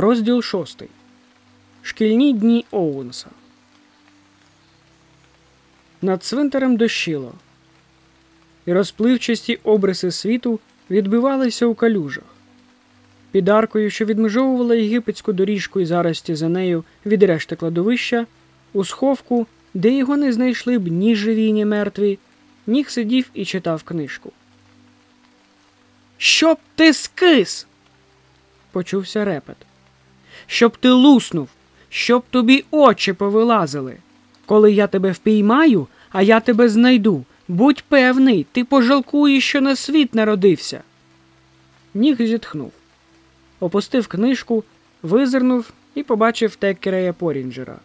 Розділ шостий. Шкільні дні Оуенса. Над цвинтарем дощило, і розпливчасті обриси світу відбивалися у калюжах. Під аркою, що відмежовувала єгипетську доріжку і зарості за нею від решти кладовища, у сховку, де його не знайшли б ні живі, ні мертві, ніг сидів і читав книжку. Щоб ти скис. почувся репет. Щоб ти луснув, щоб тобі очі повилазили. Коли я тебе впіймаю, а я тебе знайду. Будь певний, ти пожалкуєш, що на світ народився. Ніг зітхнув, опустив книжку, визирнув і побачив Теккерея Порінджера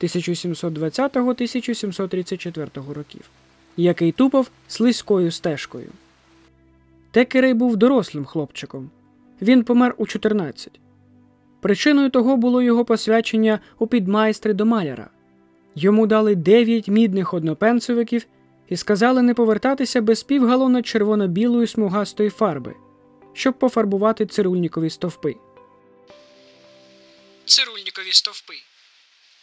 1720-1734 років, який тупав слизькою стежкою. Текерей був дорослим хлопчиком. Він помер у 14. Причиною того було його посвячення у підмайстри до маляра. Йому дали дев'ять мідних однопенцевиків і сказали не повертатися без півгалона червоно-білої смугастої фарби, щоб пофарбувати цирульнікові стовпи. Цирульнікові стовпи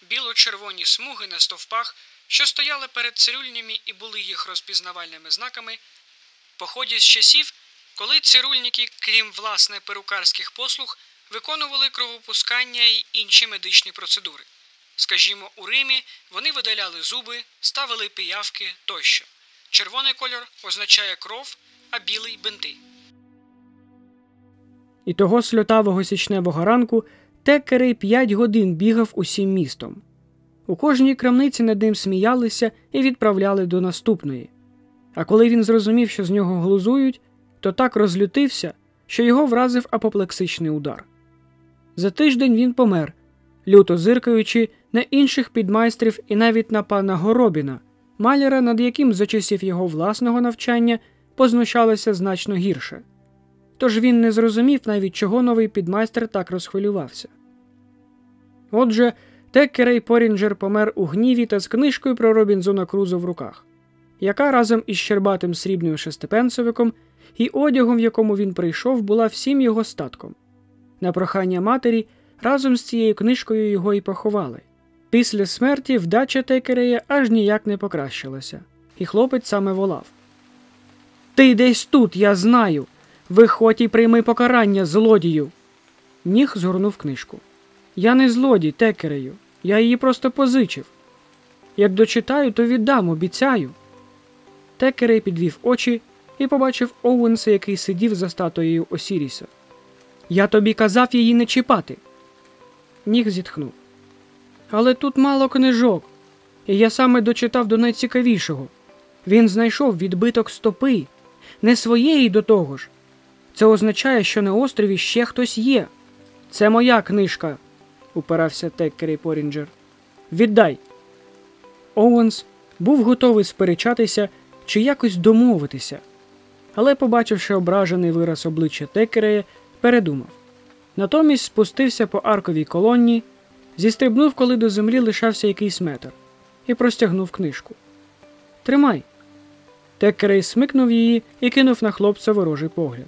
біло-червоні смуги на стовпах, що стояли перед цирюльнями і були їх розпізнавальними знаками, походять з часів, коли цирульники, крім власне перукарських послуг, виконували кровопускання й інші медичні процедури. Скажімо, у Римі вони видаляли зуби, ставили піявки тощо. Червоний кольор означає кров, а білий бинти. І того сльотавого січневого ранку Теккерей п'ять годин бігав усім містом. У кожній крамниці над ним сміялися і відправляли до наступної. А коли він зрозумів, що з нього глузують, то так розлютився, що його вразив апоплексичний удар. За тиждень він помер, люто зиркаючи на інших підмайстрів і навіть на пана Горобіна, маляра, над яким за часів його власного навчання познущалося значно гірше. Тож він не зрозумів навіть, чого новий підмайстер так розхвилювався. Отже, Теккерей Порінджер помер у гніві та з книжкою про Робінзона Крузо в руках, яка разом із щербатим срібним шестипенсовиком і одягом, в якому він прийшов, була всім його статком. На прохання матері разом з цією книжкою його і поховали. Після смерті вдача Текерея аж ніяк не покращилася, і хлопець саме волав. Ти десь тут, я знаю. Виходь і прийми покарання, злодію. Ніг згорнув книжку. Я не злодій, текерею. Я її просто позичив. Як дочитаю, то віддам, обіцяю. Текерей підвів очі і побачив Оуенса, який сидів за статуєю Осіріса. Я тобі казав її не чіпати. Ніг зітхнув. Але тут мало книжок, і я саме дочитав до найцікавішого. Він знайшов відбиток стопи, не своєї до того ж. Це означає, що на острові ще хтось є. Це моя книжка, упирався Теккері Порінджер. Віддай. Оуенс був готовий сперечатися чи якось домовитися, але, побачивши ображений вираз обличчя Текерея, передумав. Натомість спустився по арковій колонні, зістрибнув, коли до землі лишався якийсь метр, і простягнув книжку. Тримай. Теккерей смикнув її і кинув на хлопця ворожий погляд.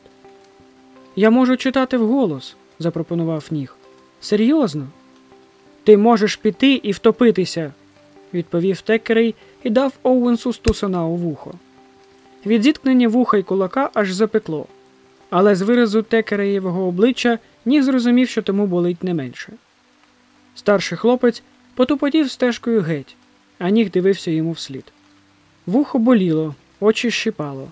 Я можу читати вголос, запропонував ніг. Серйозно? Ти можеш піти і втопитися, відповів Текерей і дав Оуенсу стусана у вухо. Від зіткнення вуха й кулака аж запекло, але з виразу Текереєвого обличчя ніг зрозумів, що тому болить не менше. Старший хлопець потупотів стежкою геть, а ніг дивився йому вслід. Вухо боліло, очі щипало.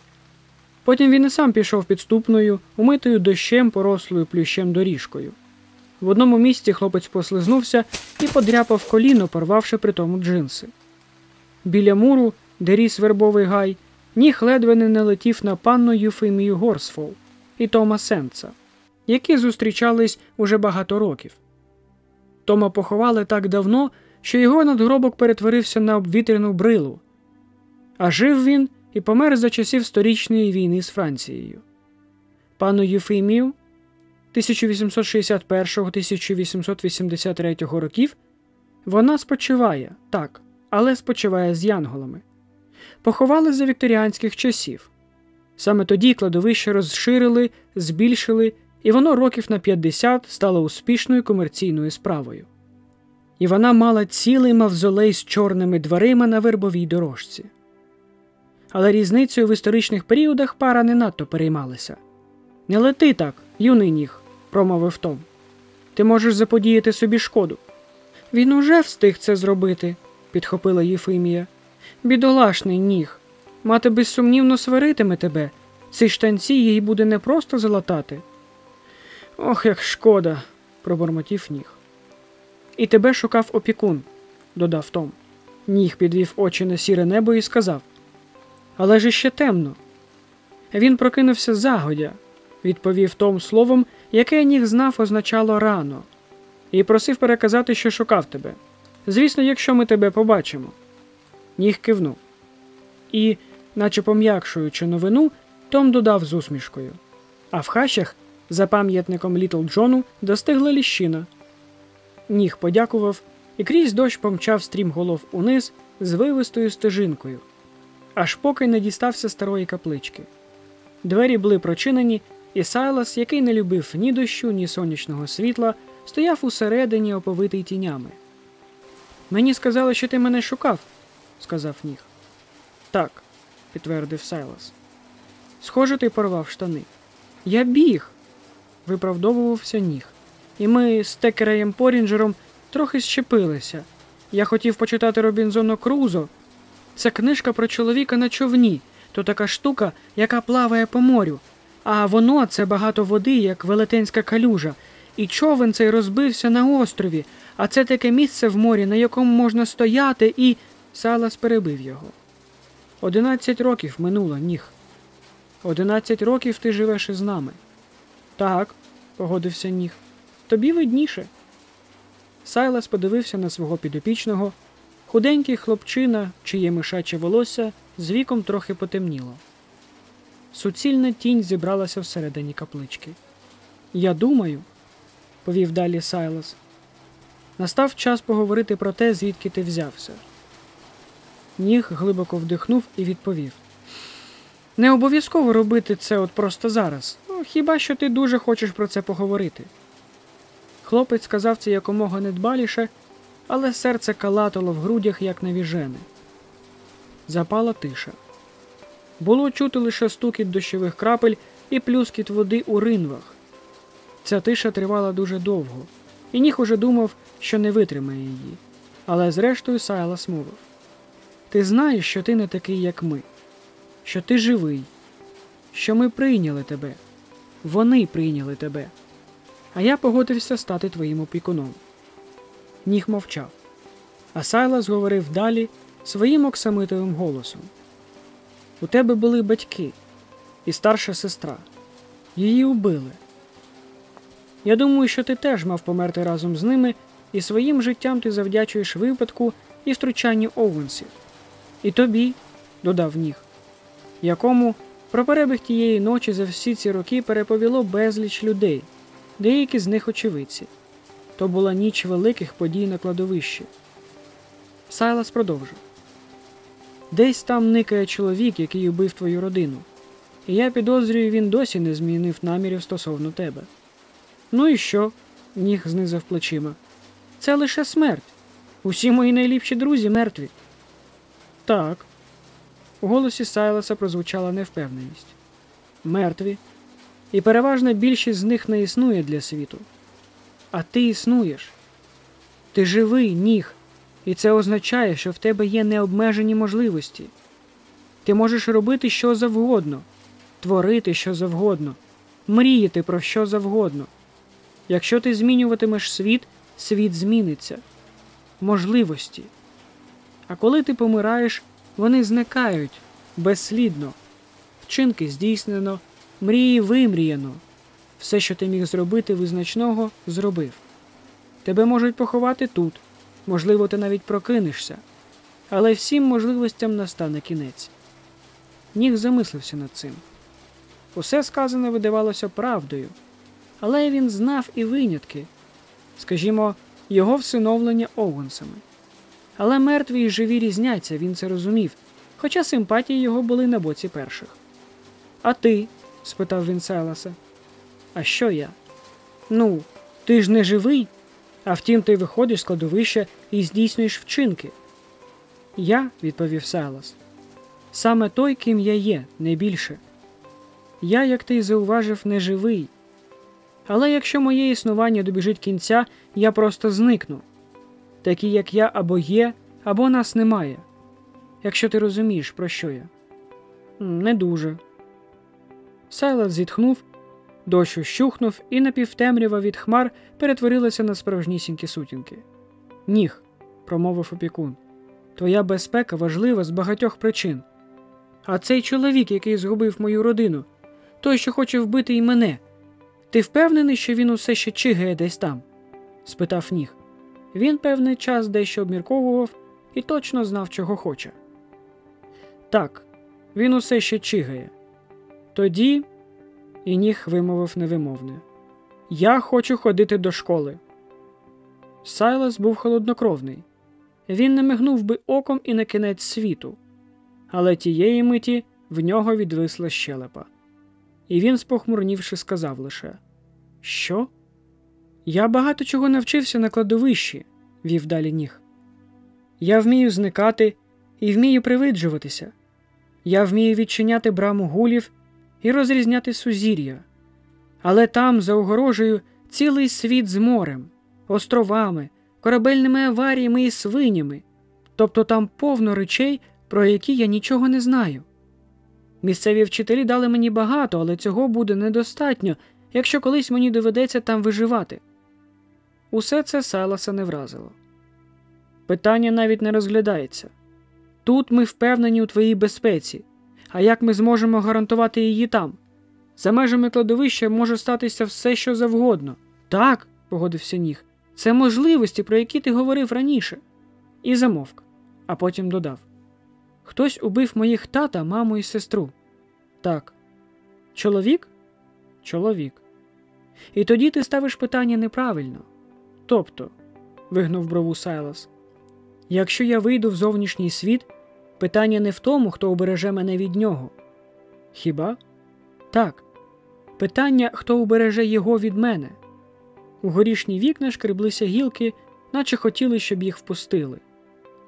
Потім він і сам пішов підступною, умитою дощем, порослою плющем доріжкою. В одному місці хлопець послизнувся і подряпав коліно, порвавши при тому джинси. Біля муру, де ріс вербовий гай, ніг ледве не налетів на панну Юфимію Горсфол і Тома Сенца, які зустрічались уже багато років. Тома поховали так давно, що його надгробок перетворився на обвітряну брилу. А жив він і помер за часів сторічної війни з Францією. Пану Єфимію 1861-1883 років вона спочиває, так, але спочиває з янголами. Поховали за вікторіанських часів. Саме тоді кладовище розширили, збільшили і воно років на 50 стало успішною комерційною справою. І вона мала цілий мавзолей з чорними дверима на вербовій дорожці. Але різницею в історичних періодах пара не надто переймалася. Не лети так, юний ніг, промовив Том. Ти можеш заподіяти собі шкоду. Він уже встиг це зробити, підхопила Єфимія. Бідолашний ніг. Мати безсумнівно сваритиме тебе. Ці штанці їй буде не просто залатати. Ох, як шкода, пробормотів ніг. І тебе шукав опікун, додав Том. Ніг підвів очі на сіре небо і сказав. Але ж іще темно. Він прокинувся загодя, відповів Том словом, яке ніг знав, означало рано, і просив переказати, що шукав тебе. Звісно, якщо ми тебе побачимо. Ніг кивнув. І, наче пом'якшуючи новину, Том додав з усмішкою. А в хащах, за пам'ятником Літл Джону, достигла ліщина. Ніг подякував і крізь дощ помчав стрім голов униз з вивистою стежинкою, аж поки не дістався старої каплички. Двері були прочинені, і Сайлас, який не любив ні дощу, ні сонячного світла, стояв усередині, оповитий тінями. Мені сказали, що ти мене шукав, сказав ніг. Так, підтвердив Сайлас. Схоже, ти порвав штани. Я біг, виправдовувався ніг. І ми з Текереєм Порінджером трохи щепилися. Я хотів почитати Робінзона Крузо. Це книжка про чоловіка на човні, то така штука, яка плаває по морю. А воно це багато води, як велетенська калюжа, і човен цей розбився на острові, а це таке місце в морі, на якому можна стояти, і. Салас перебив його. Одинадцять років минуло, ніг. Одинадцять років ти живеш із нами. Так, погодився ніг. Тобі видніше. Сайлас подивився на свого підопічного. Худенький хлопчина, чиє мишаче волосся, з віком трохи потемніло. Суцільна тінь зібралася всередині каплички. Я думаю, повів далі Сайлас. Настав час поговорити про те, звідки ти взявся. Ніг глибоко вдихнув і відповів: Не обов'язково робити це от просто зараз. Ну, хіба що ти дуже хочеш про це поговорити? Хлопець сказав це якомога недбаліше, але серце калатало в грудях, як навіжене. Запала тиша. Було чути лише стукіт дощових крапель і плюскіт води у ринвах. Ця тиша тривала дуже довго, і ніг уже думав, що не витримає її. Але зрештою Сайлас мовив Ти знаєш, що ти не такий, як ми, що ти живий, що ми прийняли тебе, вони прийняли тебе, а я погодився стати твоїм опікуном. Ніг мовчав, а Сайлас говорив далі своїм оксамитовим голосом. У тебе були батьки і старша сестра. Її убили. Я думаю, що ти теж мав померти разом з ними, і своїм життям ти завдячуєш випадку і втручанню Оуенсів. І тобі, додав ніг, якому про перебіг тієї ночі за всі ці роки переповіло безліч людей, деякі з них очевидці. То була ніч великих подій на кладовищі. Сайлас продовжив. Десь там никає чоловік, який убив твою родину, і я підозрюю, він досі не змінив намірів стосовно тебе. Ну і що? ніг знизав плечима. Це лише смерть. Усі мої найліпші друзі мертві. Так. У голосі Сайласа прозвучала невпевненість. Мертві. І переважна більшість з них не існує для світу. А ти існуєш. Ти живий, ніг, і це означає, що в тебе є необмежені можливості. Ти можеш робити що завгодно, творити що завгодно, мріяти про що завгодно. Якщо ти змінюватимеш світ, світ зміниться. Можливості. А коли ти помираєш, вони зникають безслідно. Вчинки здійснено, мрії вимріяно. Все, що ти міг зробити визначного, зробив. Тебе можуть поховати тут. Можливо, ти навіть прокинешся, але всім можливостям настане кінець. Ніг замислився над цим. Усе сказане видавалося правдою, але він знав і винятки, скажімо, його всиновлення Оуенсами. Але мертві і живі різняться, він це розумів, хоча симпатії його були на боці перших. А ти? спитав він Сайласа. А що я? Ну, ти ж не живий, а втім, ти виходиш з кладовища і здійснюєш вчинки. Я, відповів Сайлас, саме той, ким я є, не більше. Я, як ти зауважив, не живий. Але якщо моє існування добіжить кінця, я просто зникну. Такі, як я, або є, або нас немає. Якщо ти розумієш, про що я. Не дуже. Сайлас зітхнув, дощ ущухнув, і напівтемрява від хмар перетворилася на справжнісінькі сутінки. Ніг, промовив опікун. Твоя безпека важлива з багатьох причин. А цей чоловік, який згубив мою родину, той, що хоче вбити і мене. Ти впевнений, що він усе ще чигає десь там? спитав ніг. Він певний час дещо обмірковував і точно знав, чого хоче. Так, він усе ще чигає. Тоді і ніг вимовив невимовне. Я хочу ходити до школи. Сайлас був холоднокровний. Він не мигнув би оком і на кінець світу, але тієї миті в нього відвисла щелепа. І він, спохмурнівши, сказав лише Що? Я багато чого навчився на кладовищі, вів далі ніг. Я вмію зникати і вмію привиджуватися. Я вмію відчиняти браму гулів і розрізняти сузір'я. Але там, за огорожею, цілий світ з морем, островами, корабельними аваріями і свинями, тобто там повно речей, про які я нічого не знаю. Місцеві вчителі дали мені багато, але цього буде недостатньо, якщо колись мені доведеться там виживати. Усе це Сайласа не вразило. Питання навіть не розглядається. Тут ми впевнені у твоїй безпеці, а як ми зможемо гарантувати її там? За межами кладовища може статися все, що завгодно. Так, погодився ніг, це можливості, про які ти говорив раніше. І замовк, а потім додав Хтось убив моїх тата, маму і сестру. Так. Чоловік? Чоловік. І тоді ти ставиш питання неправильно. Тобто, вигнув брову Сайлас, якщо я вийду в зовнішній світ, питання не в тому, хто убереже мене від нього. Хіба? Так. Питання, хто убереже його від мене. У горішні вікна шкреблися гілки, наче хотіли, щоб їх впустили.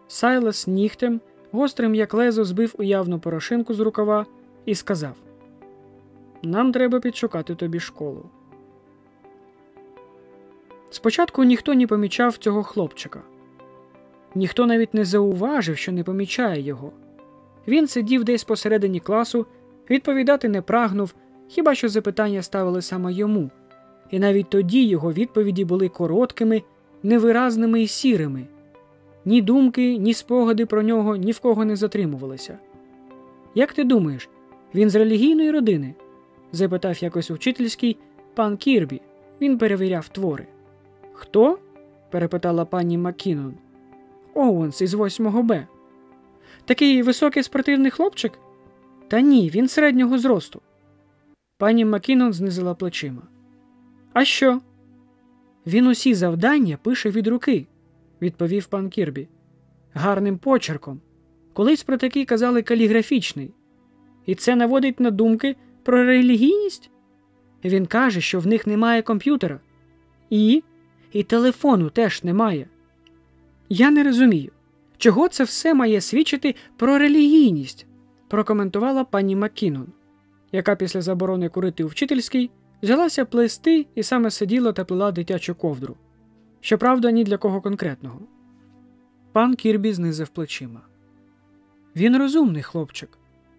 Сайлас нігтем, гострим як лезо, збив уявну порошинку з рукава і сказав: Нам треба підшукати тобі школу. Спочатку ніхто не помічав цього хлопчика, ніхто навіть не зауважив, що не помічає його. Він сидів десь посередині класу, відповідати не прагнув, хіба що запитання ставили саме йому, і навіть тоді його відповіді були короткими, невиразними і сірими. Ні думки, ні спогади про нього ні в кого не затримувалися. Як ти думаєш, він з релігійної родини? запитав якось учительський пан Кірбі. Він перевіряв твори. Хто? перепитала пані Маккінон. Оуенс із 8 Б. Такий високий спортивний хлопчик? Та ні, він середнього зросту. Пані Маккінон знизила плечима. А що? Він усі завдання пише від руки, відповів пан Кірбі. Гарним почерком. Колись про такий казали каліграфічний. І це наводить на думки про релігійність? Він каже, що в них немає комп'ютера. І і телефону теж немає. Я не розумію, чого це все має свідчити про релігійність, прокоментувала пані Маккінон, яка після заборони курити у вчительській взялася плести і саме сиділа та плела дитячу ковдру. Щоправда, ні для кого конкретного. Пан Кірбі знизив плечима. Він розумний хлопчик.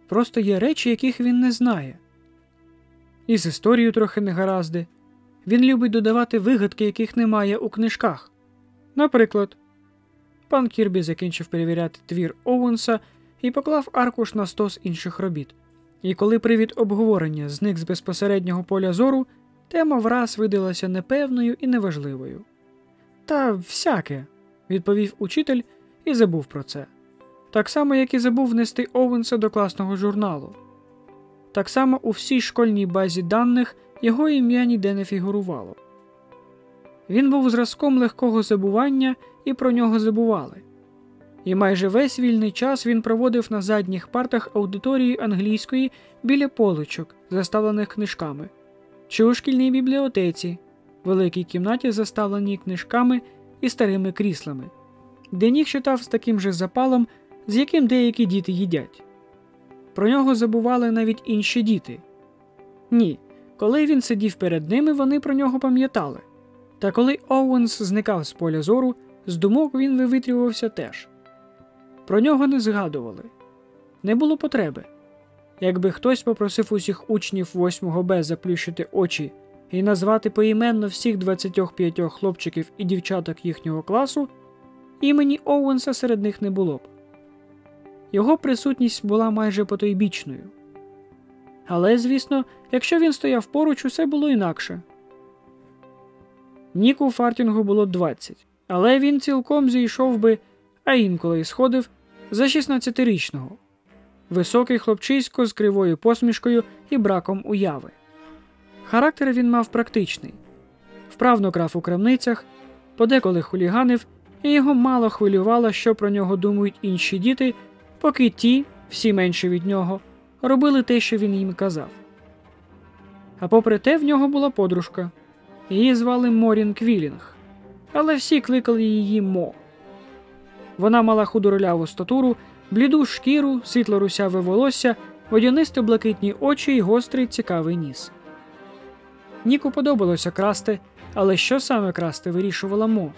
Просто є речі, яких він не знає. І з історією трохи негаразди. Він любить додавати вигадки, яких немає у книжках. Наприклад, пан Кірбі закінчив перевіряти твір Оуенса і поклав аркуш на стос інших робіт. І коли привід обговорення зник з безпосереднього поля зору, тема враз видалася непевною і неважливою. Та всяке, відповів учитель і забув про це. Так само, як і забув внести Оуенса до класного журналу. Так само у всій школьній базі даних його ім'я ніде не фігурувало. Він був зразком легкого забування і про нього забували. І майже весь вільний час він проводив на задніх партах аудиторії англійської біля поличок, заставлених книжками, чи у шкільній бібліотеці, великій кімнаті, заставленій книжками і старими кріслами, де Нік читав з таким же запалом, з яким деякі діти їдять. Про нього забували навіть інші діти. Ні, коли він сидів перед ними, вони про нього пам'ятали. Та коли Оуенс зникав з поля зору, з думок він вивитрювався теж. Про нього не згадували, не було потреби. Якби хтось попросив усіх учнів 8 Б заплющити очі і назвати поіменно всіх 25 хлопчиків і дівчаток їхнього класу, імені Оуенса серед них не було б. Його присутність була майже потойбічною. Але, звісно, якщо він стояв поруч, усе було інакше. Ніку Фартінгу було 20, але він цілком зійшов би, а інколи й сходив за 16-річного. Високий хлопчисько з кривою посмішкою і браком уяви. Характер він мав практичний, вправно грав у крамницях, подеколи хуліганив, і його мало хвилювало, що про нього думають інші діти, поки ті, всі менші від нього, робили те, що він їм казав. А попри те, в нього була подружка. Її звали Морін Квілінг, але всі кликали її Мо. Вона мала худороляву статуру, бліду шкіру, світло русяве волосся, водянисто блакитні очі й гострий цікавий ніс. Ніку подобалося красти, але що саме красти вирішувала Мо.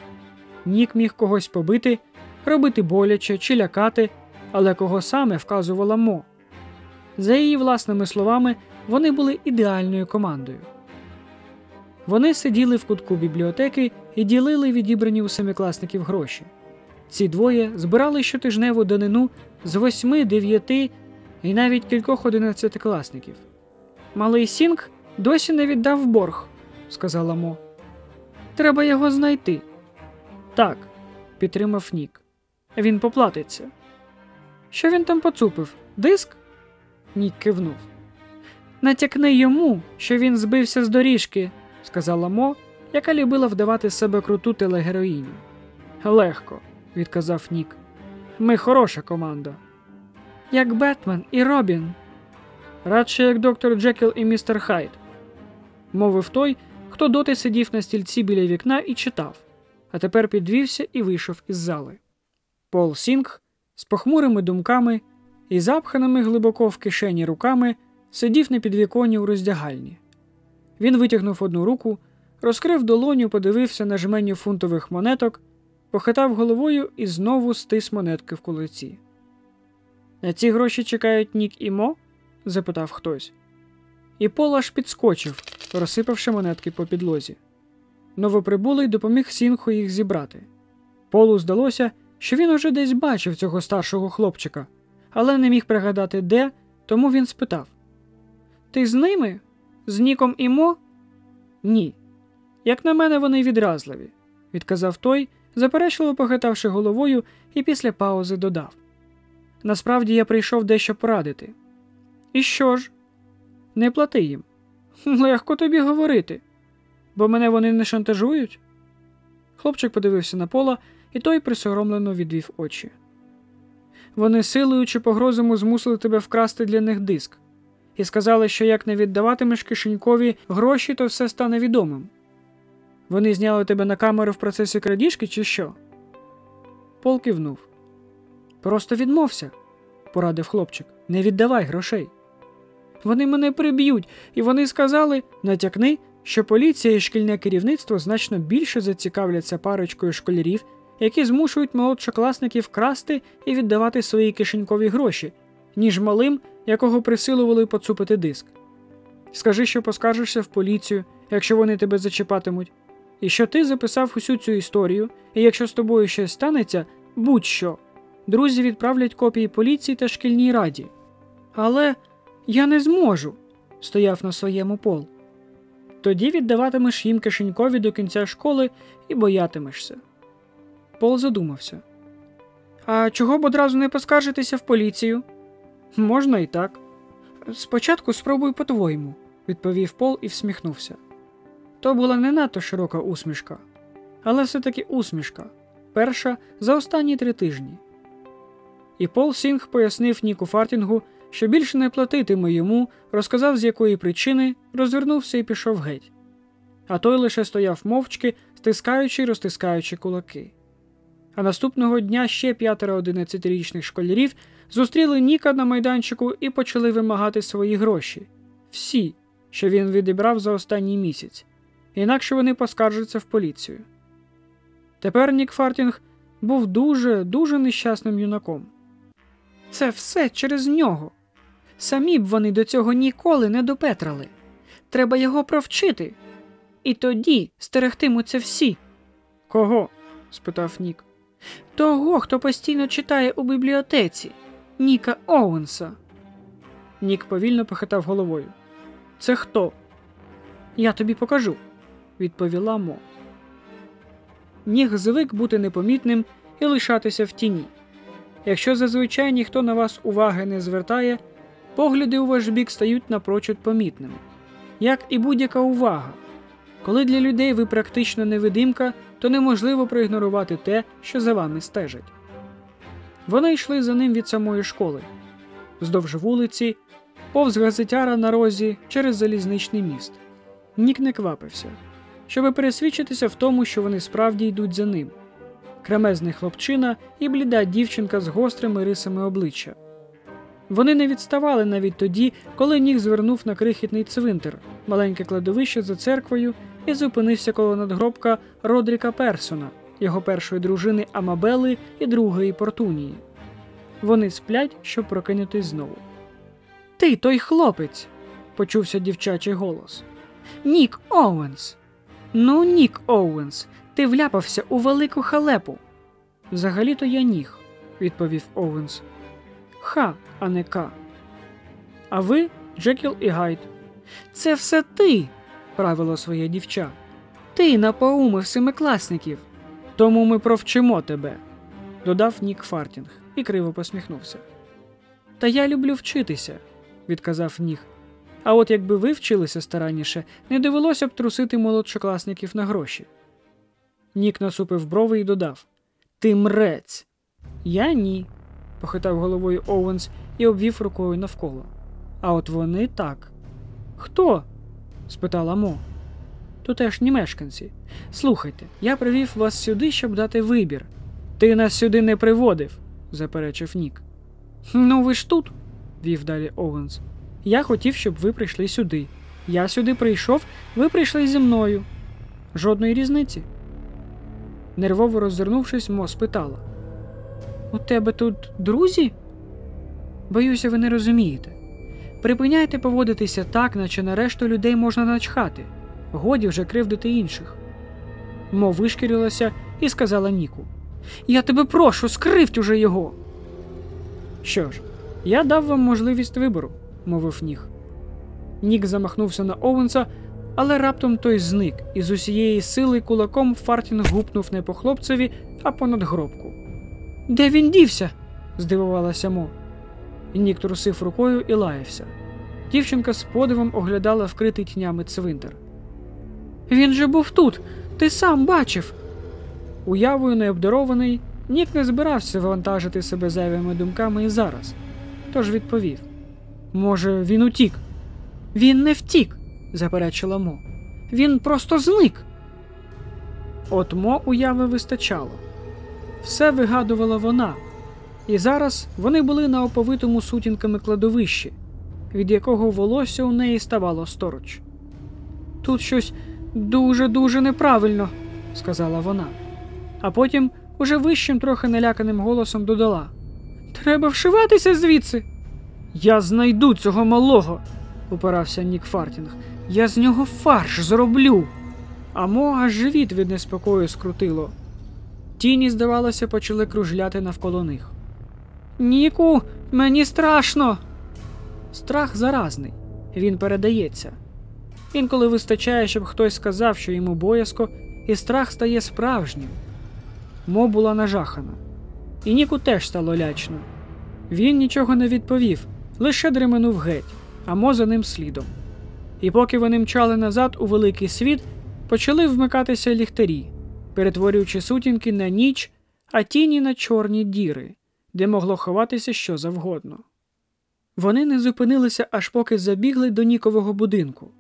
Нік міг когось побити, робити боляче чи лякати, але кого саме вказувала Мо. За її власними словами, вони були ідеальною командою. Вони сиділи в кутку бібліотеки і ділили відібрані у семикласників гроші. Ці двоє збирали щотижневу данину з восьми, дев'яти і навіть кількох одинадцятикласників. Малий Сінг досі не віддав борг, сказала Мо. Треба його знайти. Так, підтримав Нік. Він поплатиться. Що він там поцупив? Диск? Нік кивнув. Натякни йому, що він збився з доріжки, сказала Мо, яка любила вдавати себе круту телегероїню. Легко, відказав Нік. Ми хороша команда. Як Бетмен і Робін. Радше як доктор Джекіл і містер Хайд, мовив той, хто доти сидів на стільці біля вікна і читав, а тепер підвівся і вийшов із зали. Пол Сінг з похмурими думками і запханими глибоко в кишені руками сидів на підвіконні у роздягальні. Він витягнув одну руку, розкрив долоню, подивився на жменю фунтових монеток, похитав головою і знову стис монетки в кулаці. На ці гроші чекають Нік і Мо? запитав хтось. І Пол аж підскочив, розсипавши монетки по підлозі. Новоприбулий допоміг Сінху їх зібрати. Полу здалося, що він уже десь бачив цього старшого хлопчика, але не міг пригадати де, тому він спитав: Ти з ними? З Ніком і Мо? Ні. Як на мене, вони відразливі, відказав той, заперечливо похитавши головою, і після паузи додав. Насправді я прийшов дещо порадити. І що ж? Не плати їм. Легко тобі говорити, бо мене вони не шантажують. Хлопчик подивився на пола, і той присоромлено відвів очі. Вони силою чи погрозами змусили тебе вкрасти для них диск, і сказали, що як не віддаватимеш кишенькові гроші, то все стане відомим. Вони зняли тебе на камеру в процесі крадіжки, чи що? Пол кивнув. Просто відмовся, порадив хлопчик. Не віддавай грошей. Вони мене приб'ють, і вони сказали натякни, що поліція і шкільне керівництво значно більше зацікавляться парочкою школярів, які змушують молодшокласників красти і віддавати свої кишенькові гроші, ніж малим, якого присилували поцупити диск. Скажи, що поскаржишся в поліцію, якщо вони тебе зачіпатимуть, і що ти записав усю цю історію, і якщо з тобою щось станеться, будь-що. Друзі відправлять копії поліції та шкільній раді. Але я не зможу, стояв на своєму пол. Тоді віддаватимеш їм кишенькові до кінця школи і боятимешся. Пол задумався. А чого б одразу не поскаржитися в поліцію? Можна і так. Спочатку спробуй по-твоєму, відповів Пол і всміхнувся. То була не надто широка усмішка, але все-таки усмішка, перша за останні три тижні. І Пол Сінг пояснив Ніку Фартінгу, що більше не платитиме йому, розказав, з якої причини, розвернувся і пішов геть. А той лише стояв мовчки, стискаючи й розтискаючи кулаки. А наступного дня ще п'ятеро одинадцятирічних школярів зустріли Ніка на майданчику і почали вимагати свої гроші всі, що він відібрав за останній місяць, інакше вони поскаржаться в поліцію. Тепер Нік Фартінг був дуже, дуже нещасним юнаком. Це все через нього. Самі б вони до цього ніколи не допетрали. Треба його провчити. І тоді стерегтимуться всі. Кого? спитав Нік. Того, хто постійно читає у бібліотеці, Ніка Оуенса. Нік повільно похитав головою. Це хто? Я тобі покажу, відповіла Мо. Нік звик бути непомітним і лишатися в тіні. Якщо зазвичай ніхто на вас уваги не звертає, погляди у ваш бік стають напрочуд помітними, як і будь-яка увага. Коли для людей ви практично невидимка, то неможливо проігнорувати те, що за вами стежать. Вони йшли за ним від самої школи, вздовж вулиці, повз газетяра на розі через залізничний міст. Нік не квапився, щоби пересвідчитися в тому, що вони справді йдуть за ним. Кремезний хлопчина і бліда дівчинка з гострими рисами обличчя. Вони не відставали навіть тоді, коли Нік звернув на крихітний цвинтар, маленьке кладовище за церквою, і зупинився коло надгробка Родріка Персона, його першої дружини Амабели і другої Портунії. Вони сплять, щоб прокинутись знову. Ти той хлопець, почувся дівчачий голос. Нік Оуенс. Ну, Нік Оуенс, ти вляпався у велику халепу. Взагалі-то я Ніх, відповів Оуенс. Х, а не К. А ви Джекіл і Гайд. Це все ти, правило своє дівча. Ти напоумив семикласників. Тому ми провчимо тебе, додав Нік Фартінг і криво посміхнувся. Та я люблю вчитися, відказав Ніх. А от якби ви вчилися старанніше, не довелося б трусити молодшокласників на гроші. Нік насупив брови і додав Ти мрець. Я ні, похитав головою Оуенс і обвів рукою навколо. А от вони так. Хто? Спитала Мо. Тутешні мешканці. Слухайте, я привів вас сюди, щоб дати вибір. Ти нас сюди не приводив, заперечив Нік. Ну, ви ж тут, вів далі Оуенс. Я хотів, щоб ви прийшли сюди. Я сюди прийшов, ви прийшли зі мною. Жодної різниці. Нервово роззирнувшись, Мо спитала: У тебе тут друзі? Боюся, ви не розумієте. Припиняйте поводитися так, наче на решту людей можна начхати. Годі вже кривдити інших. Мо вишкірилася і сказала Ніку: Я тебе прошу, скривть уже його. Що ж, я дав вам можливість вибору, мовив Ніх. Нік замахнувся на Оуенса, але раптом той зник і з усієї сили кулаком Фартінг гупнув не по хлопцеві, а понад гробку. Де він дівся? здивувалася Мо. Нік трусив рукою і лаявся. Дівчинка з подивом оглядала вкритий тінями цвинтар. Він же був тут, ти сам бачив. Уявою необдарований, Нік не збирався вантажити себе зайвими думками і зараз, тож відповів: Може, він утік? Він не втік, заперечила Мо. Він просто зник. От Мо уяви вистачало. Все вигадувала вона, і зараз вони були на оповитому сутінками кладовищі, від якого волосся у неї ставало сторож. Тут щось дуже дуже неправильно, сказала вона, а потім уже вищим, трохи наляканим голосом додала: Треба вшиватися звідси. Я знайду цього малого, упирався Нік Фартінг. Я з нього фарш зроблю. А мо аж живіт від неспокою скрутило. Тіні, здавалося, почали кружляти навколо них. Ніку, мені страшно. Страх заразний, він передається. Інколи вистачає, щоб хтось сказав, що йому боязко, і страх стає справжнім. Мо була нажахана, і Ніку теж стало лячно. Він нічого не відповів, лише дременув геть, а Мо за ним слідом. І поки вони мчали назад у великий світ, почали вмикатися ліхтарі, перетворюючи сутінки на ніч, а тіні на чорні діри, де могло ховатися що завгодно. Вони не зупинилися, аж поки забігли до Нікового будинку.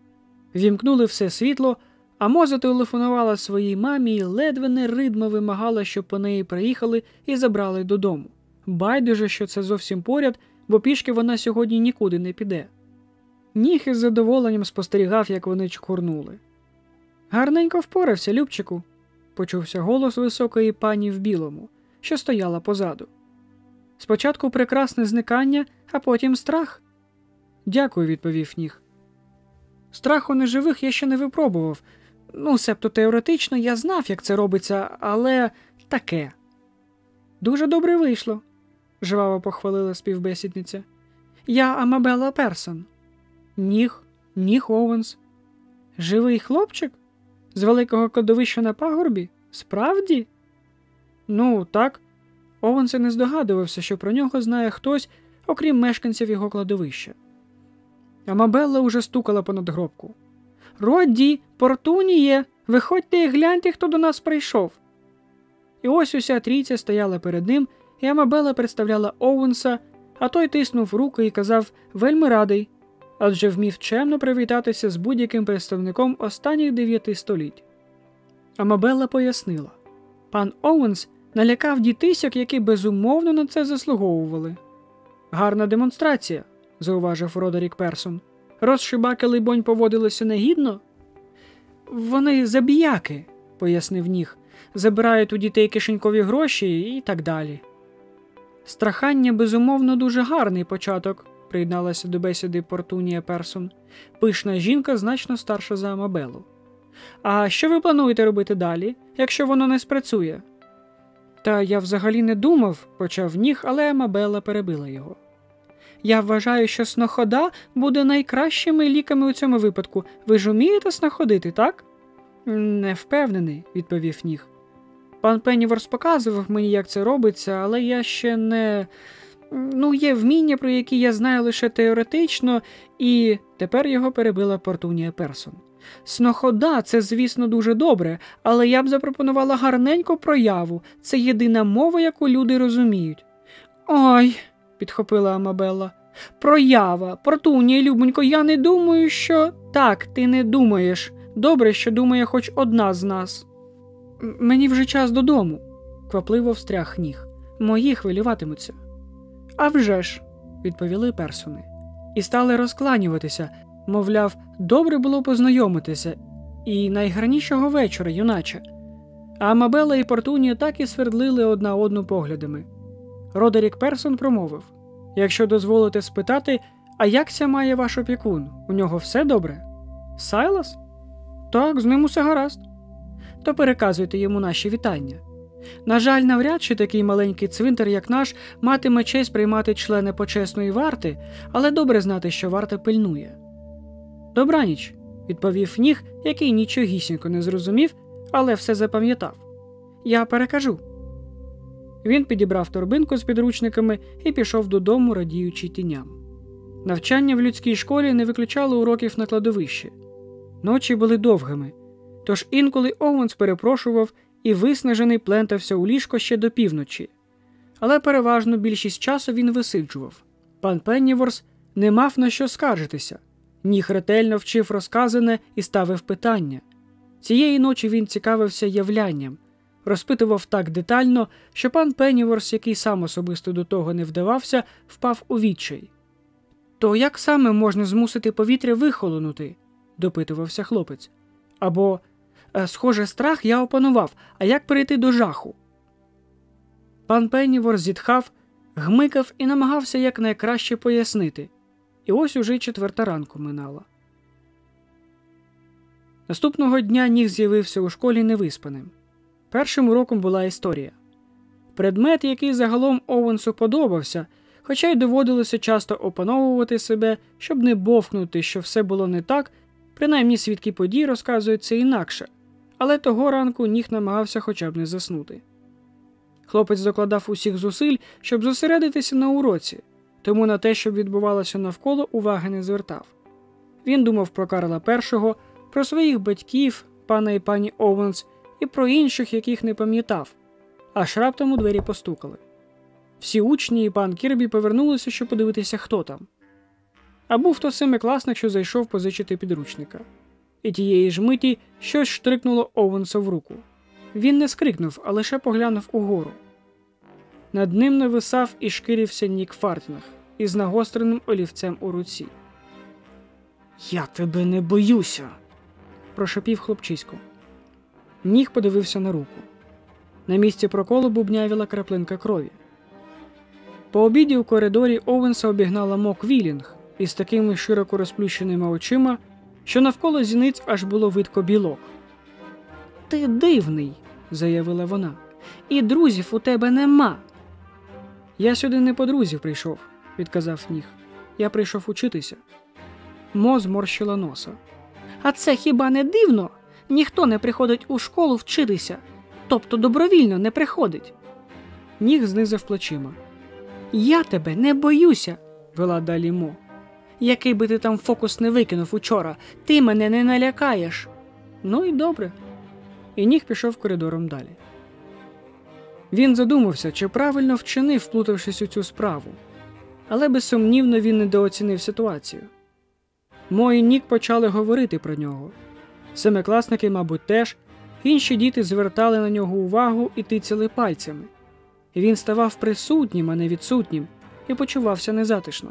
Вімкнули все світло, а Моза телефонувала своїй мамі і ледве не ридмо вимагала, щоб по неї приїхали і забрали додому. Байдуже, що це зовсім поряд, бо пішки вона сьогодні нікуди не піде. Ніх із задоволенням спостерігав, як вони чкурнули. Гарненько впорався, Любчику, почувся голос високої пані в білому, що стояла позаду. Спочатку прекрасне зникання, а потім страх. Дякую, відповів Ніг. Страху неживих я ще не випробував. Ну, себто теоретично я знав, як це робиться, але таке. Дуже добре вийшло, жваво похвалила співбесідниця. Я Амабела Персон. Ніг, Ніг Оуенс. Живий хлопчик? З великого кладовища на пагорбі? Справді? Ну, так. Оуенс і не здогадувався, що про нього знає хтось, окрім мешканців його кладовища. Амабелла уже стукала понад гробку. Родді, Портуніє, виходьте і гляньте, хто до нас прийшов. І ось уся трійця стояла перед ним, і Амабела представляла Оуенса, а той тиснув руки і казав вельми радий, адже вмів чемно привітатися з будь-яким представником останніх дев'яти століть. Амабелла пояснила пан Оуенс налякав дітисяк, які безумовно на це заслуговували. Гарна демонстрація, зауважив Родерік Персон. Розшибаки, либонь, поводилися негідно? Вони забіяки, пояснив ніг, забирають у дітей кишенькові гроші і так далі. Страхання, безумовно, дуже гарний початок, приєдналася до бесіди Портунія Персон. Пишна жінка значно старша за Амабелу. А що ви плануєте робити далі, якщо воно не спрацює? Та я взагалі не думав, почав ніг, але Амабела перебила його. Я вважаю, що снохода буде найкращими ліками у цьому випадку. Ви ж умієте снаходити, так? Не впевнений, відповів ніг. Пан Пенніворс показував мені, як це робиться, але я ще не. Ну, є вміння, про які я знаю лише теоретично, і тепер його перебила Портунія Персон. Снохода, це, звісно, дуже добре, але я б запропонувала гарненьку прояву. Це єдина мова, яку люди розуміють. Ой, підхопила Амабелла. Проява, Портунія, Любонько, я не думаю, що. Так, ти не думаєш. Добре, що думає хоч одна з нас. Мені вже час додому, квапливо встряг ніг. Мої хвилюватимуться. «А вже ж», – відповіли персони, і стали розкланюватися, мовляв, добре було познайомитися, і найгарнішого вечора, юначе. А Амабела і Портунія так і свердлили одна одну поглядами. Родерік Персон промовив Якщо дозволите спитати, а як ся має ваш опікун? У нього все добре? Сайлас? Так, з ним усе гаразд. То переказуйте йому наші вітання. На жаль, навряд чи такий маленький цвинтар, як наш, матиме честь приймати члени почесної варти, але добре знати, що варта пильнує. Добраніч, відповів ніг, який нічогісінько не зрозумів, але все запам'ятав. Я перекажу. Він підібрав торбинку з підручниками і пішов додому, радіючи тіням. Навчання в людській школі не виключало уроків на кладовищі. Ночі були довгими, тож інколи Оуенс перепрошував і виснажений плентався у ліжко ще до півночі. Але переважно більшість часу він висиджував. Пан Пенніворс не мав на що скаржитися, ніг ретельно вчив розказане і ставив питання. Цієї ночі він цікавився являнням, розпитував так детально, що пан Пенніворс, який сам особисто до того не вдавався, впав у відчай. То як саме можна змусити повітря вихолонути? допитувався хлопець. Або, «Е, схоже, страх я опанував, а як перейти до жаху? Пан Пенніворс зітхав, гмикав і намагався якнайкраще пояснити. І ось уже четверта ранку минала. Наступного дня ніг з'явився у школі невиспаним. Першим уроком була історія. Предмет, який загалом Оуенсу подобався, хоча й доводилося часто опановувати себе, щоб не бовкнути, що все було не так, принаймні свідки подій розказують це інакше, але того ранку ніг намагався хоча б не заснути. Хлопець докладав усіх зусиль, щоб зосередитися на уроці, тому на те, що відбувалося навколо, уваги не звертав. Він думав про Карла І, про своїх батьків, пана і пані Оуенс і про інших, яких не пам'ятав, аж раптом у двері постукали. Всі учні і пан Кірбі повернулися, щоб подивитися, хто там. А був то семикласник, що зайшов позичити підручника. І тієї ж миті щось штрикнуло Оуенса в руку. Він не скрикнув, а лише поглянув угору. Над ним нависав і шкірився Нік Фартінг із нагостреним олівцем у руці. Я тебе не боюся, прошепів хлопчисько. Нік подивився на руку. На місці проколу бубнявіла краплинка крові. По обіді у коридорі Оуенса обігнала Мок Вілінг із такими широко розплющеними очима, що навколо зіниць аж було видко білок. Ти дивний, заявила вона, і друзів у тебе нема. Я сюди не по друзів прийшов, відказав Ніг. Я прийшов учитися. Мо зморщила носа. А це хіба не дивно? Ніхто не приходить у школу вчитися, тобто добровільно не приходить. Ніг знизив плечима. Я тебе не боюся, вела далі Мо. Який би ти там фокус не викинув учора, ти мене не налякаєш. Ну і добре. І ніг пішов коридором далі. Він задумався, чи правильно вчинив, вплутавшись у цю справу, але безсумнівно він недооцінив ситуацію. Мо і Нік почали говорити про нього. Семикласники, мабуть, теж, інші діти звертали на нього увагу і тицяли пальцями. Він ставав присутнім, а не відсутнім, і почувався незатишно.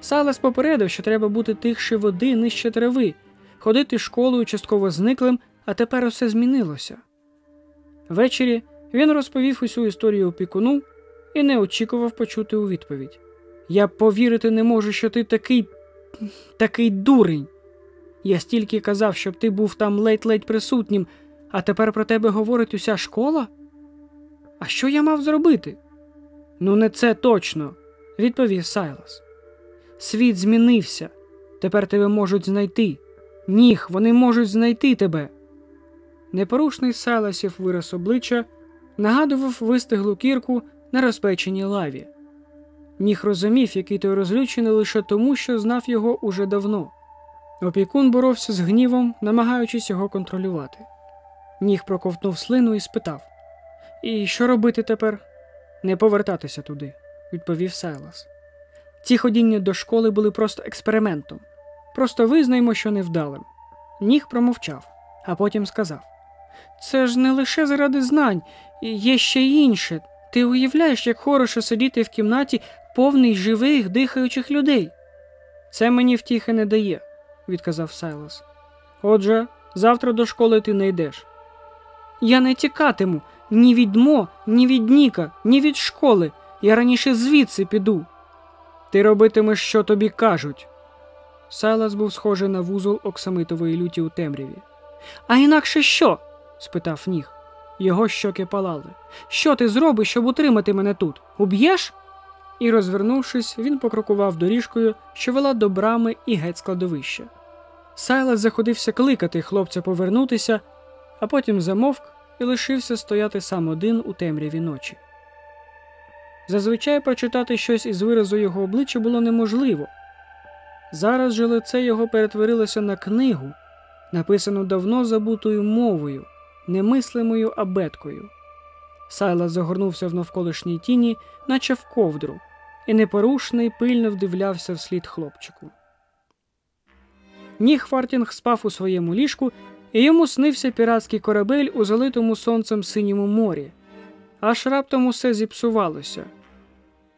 Салас попередив, що треба бути тихше води нижче трави, ходити школою частково зниклим, а тепер усе змінилося. Ввечері він розповів усю історію опікуну і не очікував почути у відповідь. Я повірити не можу, що ти такий. такий дурень. Я стільки казав, щоб ти був там ледь-ледь присутнім, а тепер про тебе говорить уся школа? А що я мав зробити? Ну, не це точно, відповів Сайлас. Світ змінився. Тепер тебе можуть знайти. Ніг, вони можуть знайти тебе. Непорушний Сайласів вираз обличчя нагадував вистиглу кірку на розпеченій лаві. Ніг розумів, який той розлючений лише тому, що знав його уже давно. Опікун боровся з гнівом, намагаючись його контролювати. Ніг проковтнув слину і спитав І що робити тепер? Не повертатися туди, відповів Сайлас. Ці ходіння до школи були просто експериментом. Просто визнаймо, що невдалим. Ніг промовчав, а потім сказав: Це ж не лише заради знань, є ще інше. Ти уявляєш, як хороше сидіти в кімнаті повний живих, дихаючих людей. Це мені втіхи не дає, відказав Сайлас. Отже, завтра до школи ти не йдеш. Я не тікатиму ні від Мо, ні від Ніка, ні від школи. Я раніше звідси піду. Ти робитимеш, що тобі кажуть. Сайлас був схожий на вузол оксамитової люті у темряві. А інакше що? спитав ніг. Його щоки палали. Що ти зробиш, щоб утримати мене тут? Уб'єш? І, розвернувшись, він покрокував доріжкою, що вела до брами і геть складовища. Сайлас заходився кликати хлопця повернутися, а потім замовк і лишився стояти сам один у темряві ночі. Зазвичай прочитати щось із виразу його обличчя було неможливо. Зараз же лице його перетворилося на книгу, написану давно забутою мовою, немислимою абеткою. Сайла загорнувся в навколишній тіні, наче в ковдру, і непорушний пильно вдивлявся вслід хлопчику. Ніг Фартінг спав у своєму ліжку, і йому снився піратський корабель у залитому сонцем синьому морі. Аж раптом усе зіпсувалося.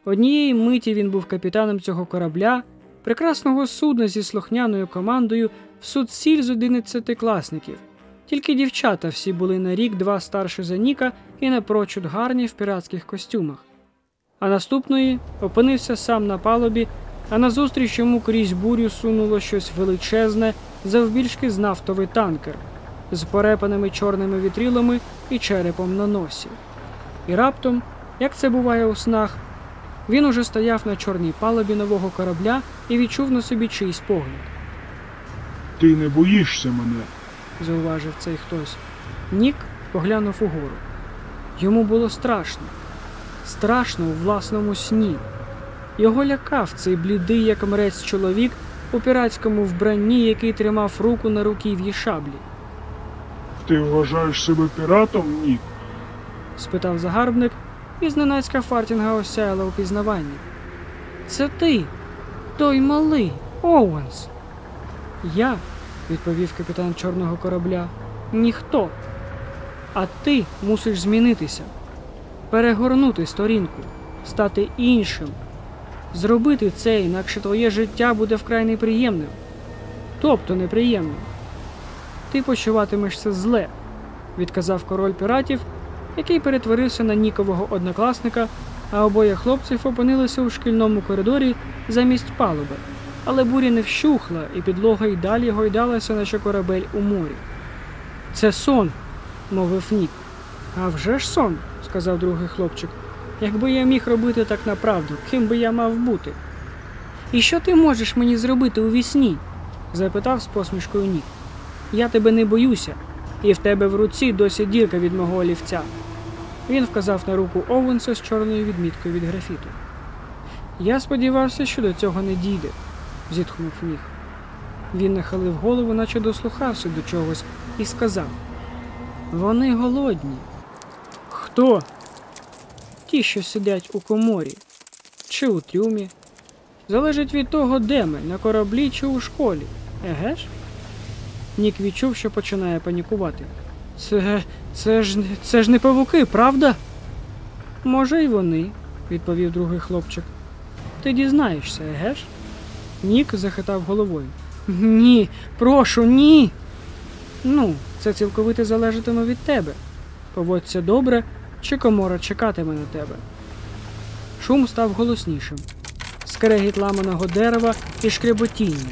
Однієї миті він був капітаном цього корабля, прекрасного судна зі слухняною командою в судсіль з одинадцятикласників. Тільки дівчата всі були на рік два старше за Ніка і напрочуд гарні в піратських костюмах. А наступної опинився сам на палубі, а назустріч йому крізь бурю сунуло щось величезне, завбільшки з нафтовий танкер, з порепаними чорними вітрілами і черепом на носі. І раптом, як це буває у снах, він уже стояв на чорній палубі нового корабля і відчув на собі чийсь погляд. Ти не боїшся мене. зауважив цей хтось. Нік поглянув угору. Йому було страшно, страшно у власному сні. Його лякав цей блідий, як мрець чоловік у піратському вбранні, який тримав руку на руків'ї шаблі. Ти вважаєш себе піратом, Нік? спитав загарбник, і зненацька Фартінга осяяла у пізнаванні. Це ти. Той малий, Оуенс. Я, відповів капітан чорного корабля, ніхто. А ти мусиш змінитися, перегорнути сторінку, стати іншим. Зробити це, інакше твоє життя буде вкрай неприємним. Тобто неприємним. Ти почуватимешся зле, відказав король піратів, який перетворився на нікового однокласника, а обоє хлопців опинилися у шкільному коридорі замість палуби. Але буря не вщухла, і підлога й далі гойдалася, наче корабель у морі. Це сон, мовив Нік. «А вже ж сон, сказав другий хлопчик. Якби я міг робити так направду, ким би я мав бути? І що ти можеш мені зробити у вісні? запитав з посмішкою Нік. Я тебе не боюся, і в тебе в руці досі дірка від мого олівця. Він вказав на руку Оуенса з чорною відміткою від графіту. Я сподівався, що до цього не дійде, зітхнув Нік. Він нахилив голову, наче дослухався до чогось, і сказав: Вони голодні. Хто? Ті, що сидять у коморі, чи у трюмі. Залежить від того, де ми, на кораблі чи у школі. Еге ж? Нік відчув, що починає панікувати. Це. це ж це ж не павуки, правда? Може, й вони, відповів другий хлопчик. Ти дізнаєшся, еге ж? Нік захитав головою. Ні, прошу, ні. Ну, це цілковито залежатиме від тебе. Поводься добре, чи комора чекатиме на тебе. Шум став голоснішим. Скрегіт ламаного дерева і шкреботіння.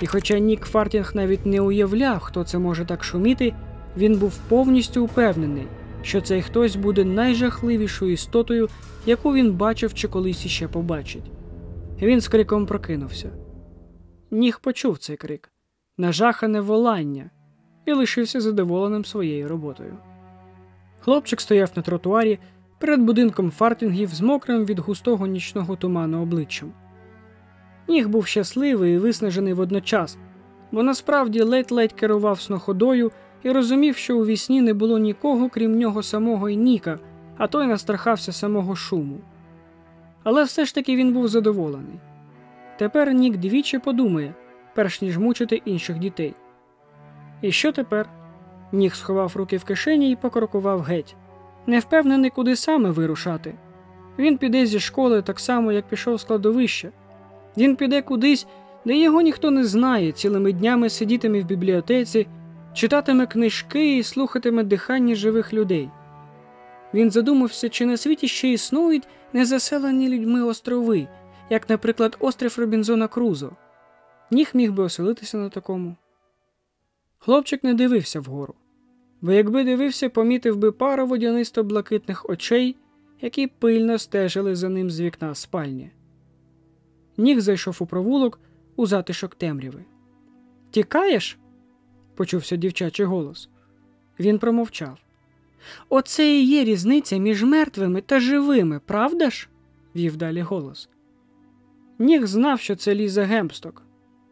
І хоча Нік Фартінг навіть не уявляв, хто це може так шуміти, він був повністю упевнений, що цей хтось буде найжахливішою істотою, яку він бачив чи колись іще побачить. Він з криком прокинувся. Ніг почув цей крик, нажахане волання, і лишився задоволеним своєю роботою. Хлопчик стояв на тротуарі перед будинком фартінгів з мокрим від густого нічного туману обличчям. Ніг був щасливий і виснажений водночас, бо насправді ледь-ледь керував сноходою і розумів, що у вісні не було нікого, крім нього самого і Ніка, а той настрахався самого шуму. Але все ж таки він був задоволений. Тепер Нік двічі подумає, перш ніж мучити інших дітей. І що тепер? Нік сховав руки в кишені і покрокував геть, не впевнений, куди саме вирушати. Він піде зі школи так само, як пішов з кладовища. Він піде кудись, де його ніхто не знає, цілими днями сидітиме в бібліотеці, читатиме книжки і слухатиме дихання живих людей. Він задумався, чи на світі ще існують незаселені людьми острови, як, наприклад, острів Робінзона Крузо. Ніх міг би оселитися на такому. Хлопчик не дивився вгору, бо якби дивився, помітив би пару водянисто блакитних очей, які пильно стежили за ним з вікна спальні. Ніг зайшов у провулок у затишок темряви. Тікаєш? почувся дівчачий голос. Він промовчав. Оце і є різниця між мертвими та живими, правда ж? вів далі голос. Ніг знав, що це Ліза Гемсток,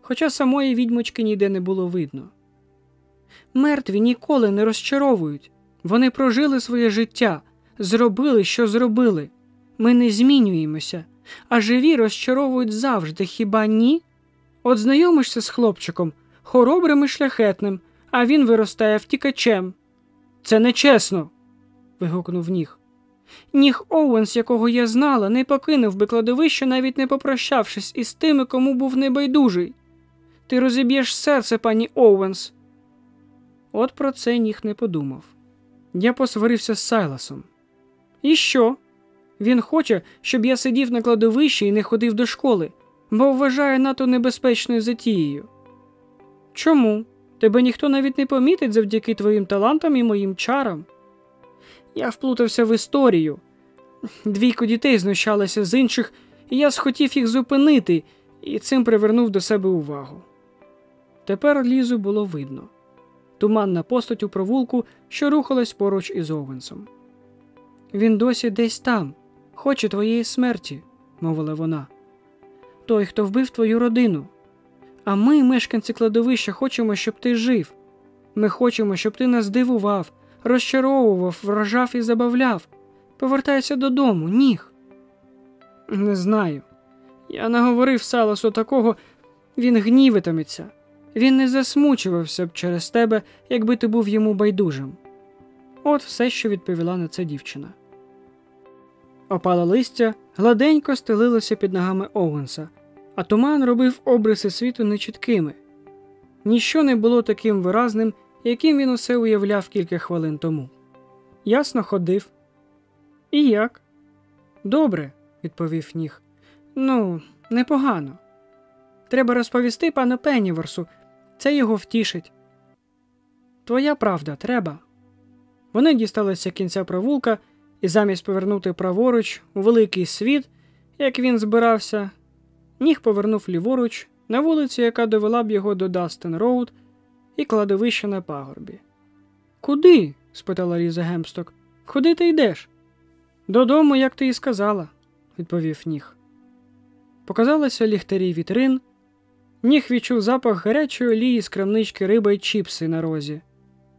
хоча самої відьмочки ніде не було видно. Мертві ніколи не розчаровують. Вони прожили своє життя, зробили, що зробили. Ми не змінюємося, а живі розчаровують завжди, хіба ні? От знайомишся з хлопчиком, хоробрим і шляхетним, а він виростає втікачем. Це нечесно. вигукнув ніг. Ніг Оуенс, якого я знала, не покинув би кладовище, навіть не попрощавшись із тими, кому був небайдужий. Ти розіб'єш серце, пані Оуенс. От про це ніг не подумав. Я посварився з Сайласом. І що? Він хоче, щоб я сидів на кладовищі і не ходив до школи, бо вважає НАТО небезпечною затією. Чому? Тебе ніхто навіть не помітить завдяки твоїм талантам і моїм чарам. Я вплутався в історію. Двійко дітей знущалися з інших, і я схотів їх зупинити і цим привернув до себе увагу. Тепер лізу було видно туманна постать у провулку, що рухалась поруч із Овенсом. Він досі десь там, хоче твоєї смерті, мовила вона. Той, хто вбив твою родину. А ми, мешканці кладовища, хочемо, щоб ти жив. Ми хочемо, щоб ти нас дивував, розчаровував, вражав і забавляв. Повертайся додому, ніг. Не знаю. Я наговорив Саласу такого, він гнівитиметься. Він не засмучувався б через тебе, якби ти був йому байдужим. От все, що відповіла на це дівчина. Опале листя гладенько стелилося під ногами Оуенса, а туман робив обриси світу нечіткими. Ніщо не було таким виразним, яким він усе уявляв кілька хвилин тому. Ясно ходив. І як? Добре, відповів Ніх. Ну, непогано. Треба розповісти пану Пенніворсу, це його втішить. Твоя правда, треба. Вони дісталися кінця провулка і замість повернути праворуч у великий світ, як він збирався, Ніх повернув ліворуч на вулицю, яка довела б його до Данстан Роуд і кладовище на пагорбі. Куди? спитала Ліза Гемсток. Куди ти йдеш? Додому, як ти і сказала, відповів ніг. Показалися ліхтарі вітрин. Ніг відчув запах гарячої олії з крамнички риба й чіпси на розі.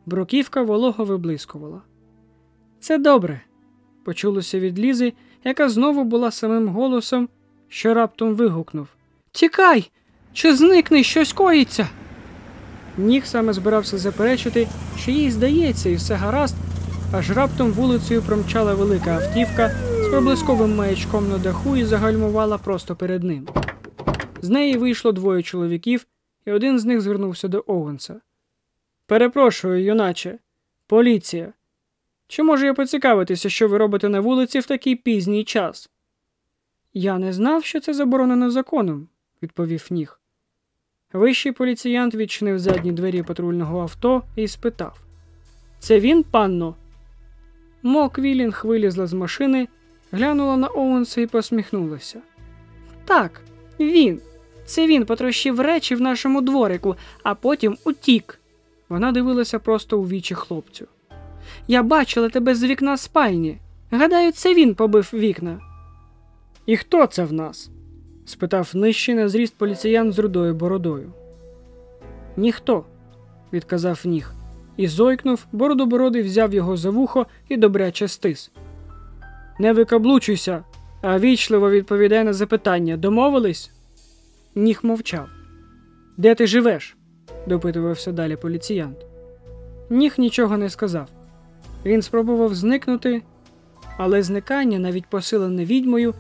Бруківка волого виблискувала. Це добре, почулося від Лізи, яка знову була самим голосом, що раптом вигукнув Тікай! Чи зникне щось коїться? Ніг саме збирався заперечити, що їй здається, і все гаразд, аж раптом вулицею промчала велика автівка з проблисковим маячком на даху і загальмувала просто перед ним. З неї вийшло двоє чоловіків, і один з них звернувся до Оуенса. Перепрошую, юначе, поліція. Чи можу я поцікавитися, що ви робите на вулиці в такий пізній час? Я не знав, що це заборонено законом, відповів ніг. Вищий поліціянт відчинив задні двері патрульного авто і спитав Це він, панно? Мо Квілінг вилізла з машини, глянула на Оуенса і посміхнулася. Так, він. Це він потрощив речі в нашому дворику, а потім утік. Вона дивилася просто у вічі хлопцю. Я бачила тебе з вікна спальні. Гадаю, це він побив вікна. І хто це в нас? спитав нижчий на зріст поліціян з рудою бородою. Ніхто, відказав ніг, і зойкнув, бородобородий взяв його за вухо і добряче стис. Не викаблучуйся, а вічливо відповідай на запитання. Домовились? Ніг мовчав. Де ти живеш? допитувався далі поліціянт. Ніг нічого не сказав. Він спробував зникнути, але зникання, навіть посилене відьмою,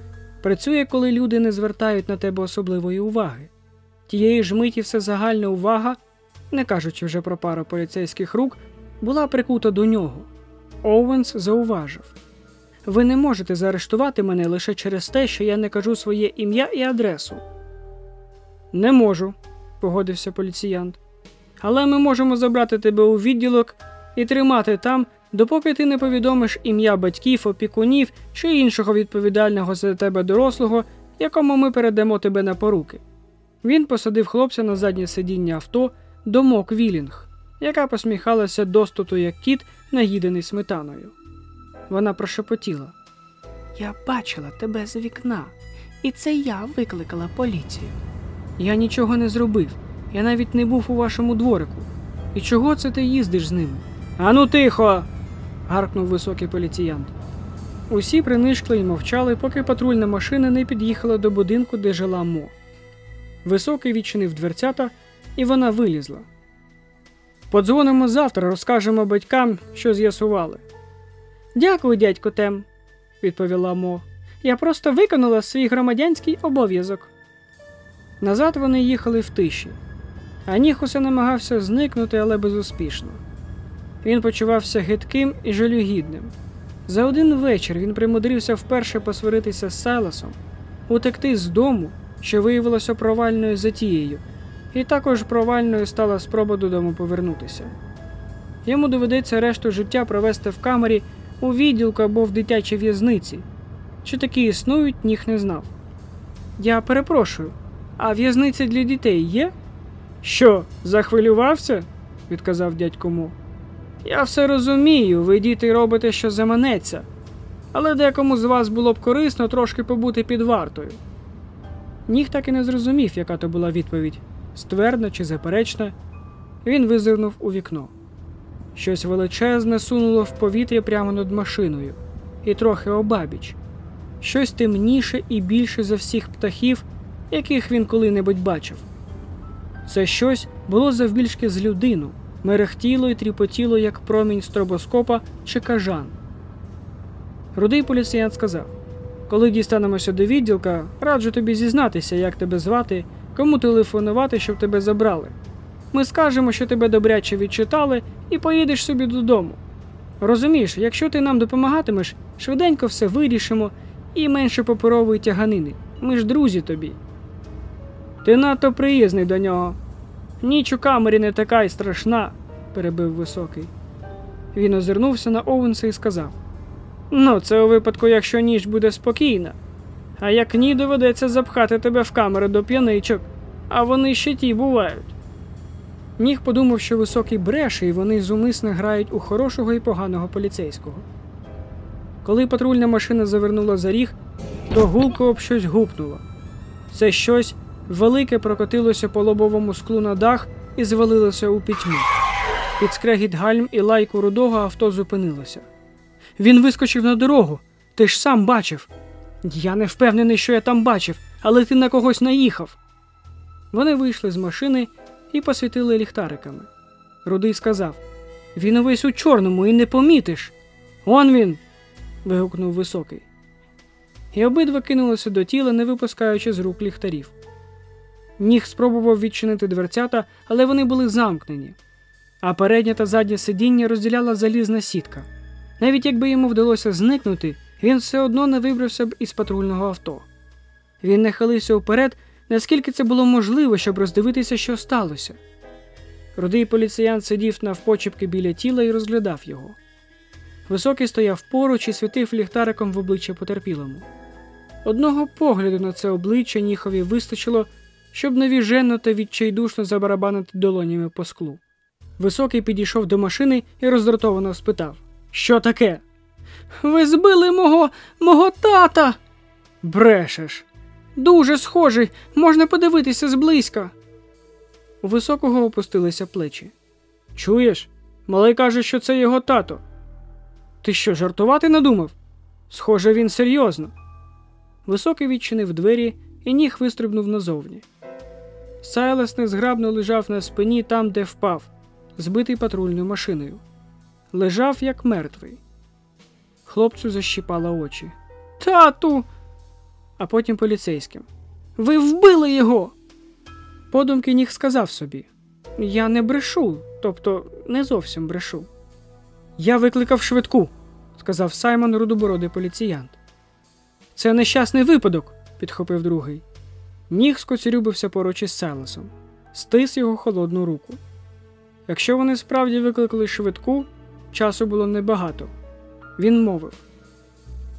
працює, коли люди не звертають на тебе особливої уваги. Тієї ж миті всезагальна увага, не кажучи вже про пару поліцейських рук, була прикута до нього. Оуенс зауважив: Ви не можете заарештувати мене лише через те, що я не кажу своє ім'я і адресу. Не можу, погодився поліціянт. Але ми можемо забрати тебе у відділок і тримати там, допоки ти не повідомиш ім'я батьків, опікунів чи іншого відповідального за тебе дорослого, якому ми передамо тебе на поруки. Він посадив хлопця на заднє сидіння авто до Мок Вілінг, яка посміхалася достуту, як кіт, наїдений сметаною. Вона прошепотіла: Я бачила тебе з вікна, і це я викликала поліцію. Я нічого не зробив. Я навіть не був у вашому дворику. І чого це ти їздиш з ними? Ану тихо. гаркнув високий поліціянт. Усі принишкли і мовчали, поки патрульна машина не під'їхала до будинку, де жила Мо. Високий відчинив дверцята, і вона вилізла. Подзвонимо завтра, розкажемо батькам, що з'ясували. Дякую, дядько Тем, відповіла Мо. Я просто виконала свій громадянський обов'язок. Назад вони їхали в тиші, а Ніхусе намагався зникнути, але безуспішно. Він почувався гидким і жалюгідним. За один вечір він примудрився вперше посваритися з Сайласом, утекти з дому, що виявилося провальною затією, і також провальною стала спроба додому повернутися. Йому доведеться решту життя провести в камері у відділку або в дитячій в'язниці. Чи такі існують, ніх не знав. Я перепрошую, а в'язниця для дітей є? Що, захвилювався? відказав дядько Мо. Я все розумію, ви діти робите, що заманеться, але декому з вас було б корисно трошки побути під вартою. Ніх так і не зрозумів, яка то була відповідь ствердна чи заперечна. Він визирнув у вікно. Щось величезне сунуло в повітря прямо над машиною, і трохи обабіч. Щось темніше і більше за всіх птахів, яких він коли-небудь бачив. Це щось було завбільшки з людину, мерехтіло і тріпотіло, як промінь стробоскопа чи кажан. Рудий поліціянт сказав: Коли дістанемося до відділка, раджу тобі зізнатися, як тебе звати, кому телефонувати, щоб тебе забрали. Ми скажемо, що тебе добряче відчитали, і поїдеш собі додому. Розумієш, якщо ти нам допомагатимеш, швиденько все вирішимо і менше паперової тяганини. Ми ж друзі тобі. Ти надто приязний до нього. Ніч у камері не така й страшна, перебив високий. Він озирнувся на Оуенса і сказав: Ну, це у випадку, якщо ніч буде спокійна. А як ні, доведеться запхати тебе в камеру до п'яничок, а вони ще ті бувають. Ніг подумав, що високий бреше, і вони зумисно грають у хорошого і поганого поліцейського. Коли патрульна машина завернула за ріг, то гулко об щось гупнуло. Це щось велике прокотилося по лобовому склу на дах і звалилося у пітьму. Під скрегіт гальм і лайку рудого авто зупинилося. Він вискочив на дорогу. Ти ж сам бачив. Я не впевнений, що я там бачив, але ти на когось наїхав. Вони вийшли з машини і посвітили ліхтариками. Рудий сказав: Він увесь у чорному і не помітиш. Он він. вигукнув високий. І обидва кинулися до тіла, не випускаючи з рук ліхтарів. Ніг спробував відчинити дверцята, але вони були замкнені, а переднє та заднє сидіння розділяла залізна сітка. Навіть якби йому вдалося зникнути, він все одно не вибрався б із патрульного авто. Він нахилився вперед, наскільки це було можливо, щоб роздивитися, що сталося. Рудий поліціян сидів навпочепки біля тіла і розглядав його. Високий стояв поруч і світив ліхтариком в обличчя потерпілому. Одного погляду на це обличчя Ніхові вистачило, щоб навіженно та відчайдушно забарабанити долонями по склу. Високий підійшов до машини і роздратовано спитав: Що таке? Ви збили мого мого тата. Брешеш. Дуже схожий, можна подивитися зблизька. У високого опустилися плечі. Чуєш? Малий каже, що це його тато. Ти що, жартувати надумав? Схоже, він серйозно. Високий відчинив двері і ніг вистрибнув назовні. Сайлес незграбно лежав на спині там, де впав, збитий патрульною машиною. Лежав як мертвий. Хлопцю защіпала очі. Тату. А потім поліцейським. Ви вбили його. Подумки ніг сказав собі: Я не брешу, тобто не зовсім брешу. Я викликав швидку, сказав Саймон рудобородий поліціянт. Це нещасний випадок, підхопив другий. Ніг скоцюрюбився поруч із Селесом, стис його холодну руку. Якщо вони справді викликали швидку, часу було небагато. Він мовив: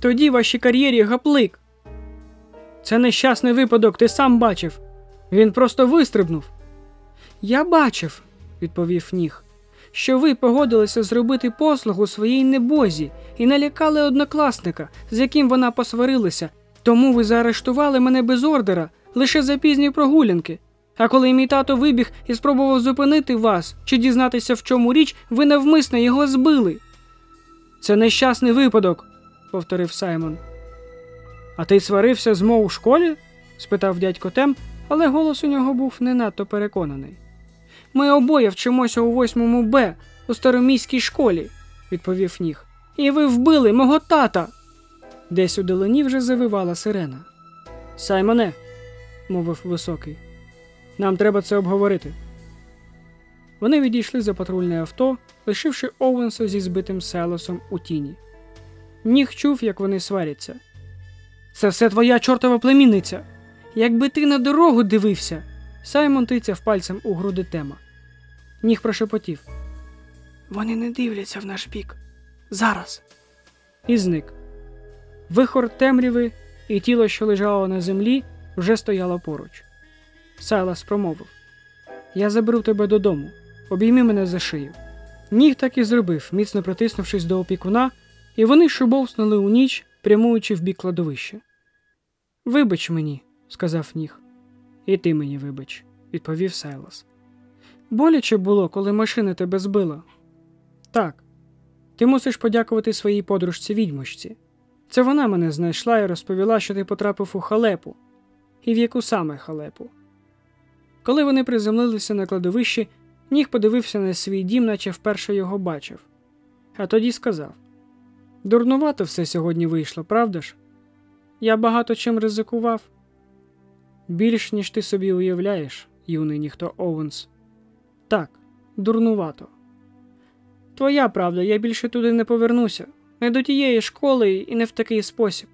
Тоді вашій кар'єрі гаплик. Це нещасний випадок, ти сам бачив. Він просто вистрибнув. Я бачив, відповів Ніг, що ви погодилися зробити послугу своїй небозі і налякали однокласника, з яким вона посварилася, тому ви заарештували мене без ордера лише за пізні прогулянки. А коли мій тато вибіг і спробував зупинити вас чи дізнатися, в чому річ, ви навмисно його збили. Це нещасний випадок, повторив Саймон. А ти сварився з Мо у школі? спитав дядько Тем, але голос у нього був не надто переконаний. Ми обоє вчимося у восьмому Б у староміській школі, відповів Ніг. І ви вбили мого тата. Десь у долині вже завивала сирена. Саймоне, мовив високий, нам треба це обговорити. Вони відійшли за патрульне авто, лишивши Оуенса зі збитим селосом у тіні. Ніг чув, як вони сваряться. Це все твоя чортова племінниця. Якби ти на дорогу дивився. Саймон тицяв пальцем у груди тема. Ніг прошепотів. Вони не дивляться в наш бік. Зараз. І зник. Вихор темряви і тіло, що лежало на землі, вже стояло поруч. Сайлас промовив: Я заберу тебе додому. Обійми мене за шию. Ніг так і зробив, міцно притиснувшись до опікуна, і вони шубовснули у ніч, прямуючи в бік кладовища. Вибач мені, сказав Ніг. І ти мені вибач, відповів Сайлас. Боляче було, коли машина тебе збила. Так. Ти мусиш подякувати своїй подружці відьмочці. Це вона мене знайшла і розповіла, що ти потрапив у халепу. І в яку саме халепу. Коли вони приземлилися на кладовищі, Ніг подивився на свій дім, наче вперше його бачив, а тоді сказав: Дурнувато все сьогодні вийшло, правда ж? Я багато чим ризикував. Більш ніж ти собі уявляєш, юний ніхто Оуенс. Так, дурнувато. Твоя правда, я більше туди не повернуся, не до тієї школи і не в такий спосіб.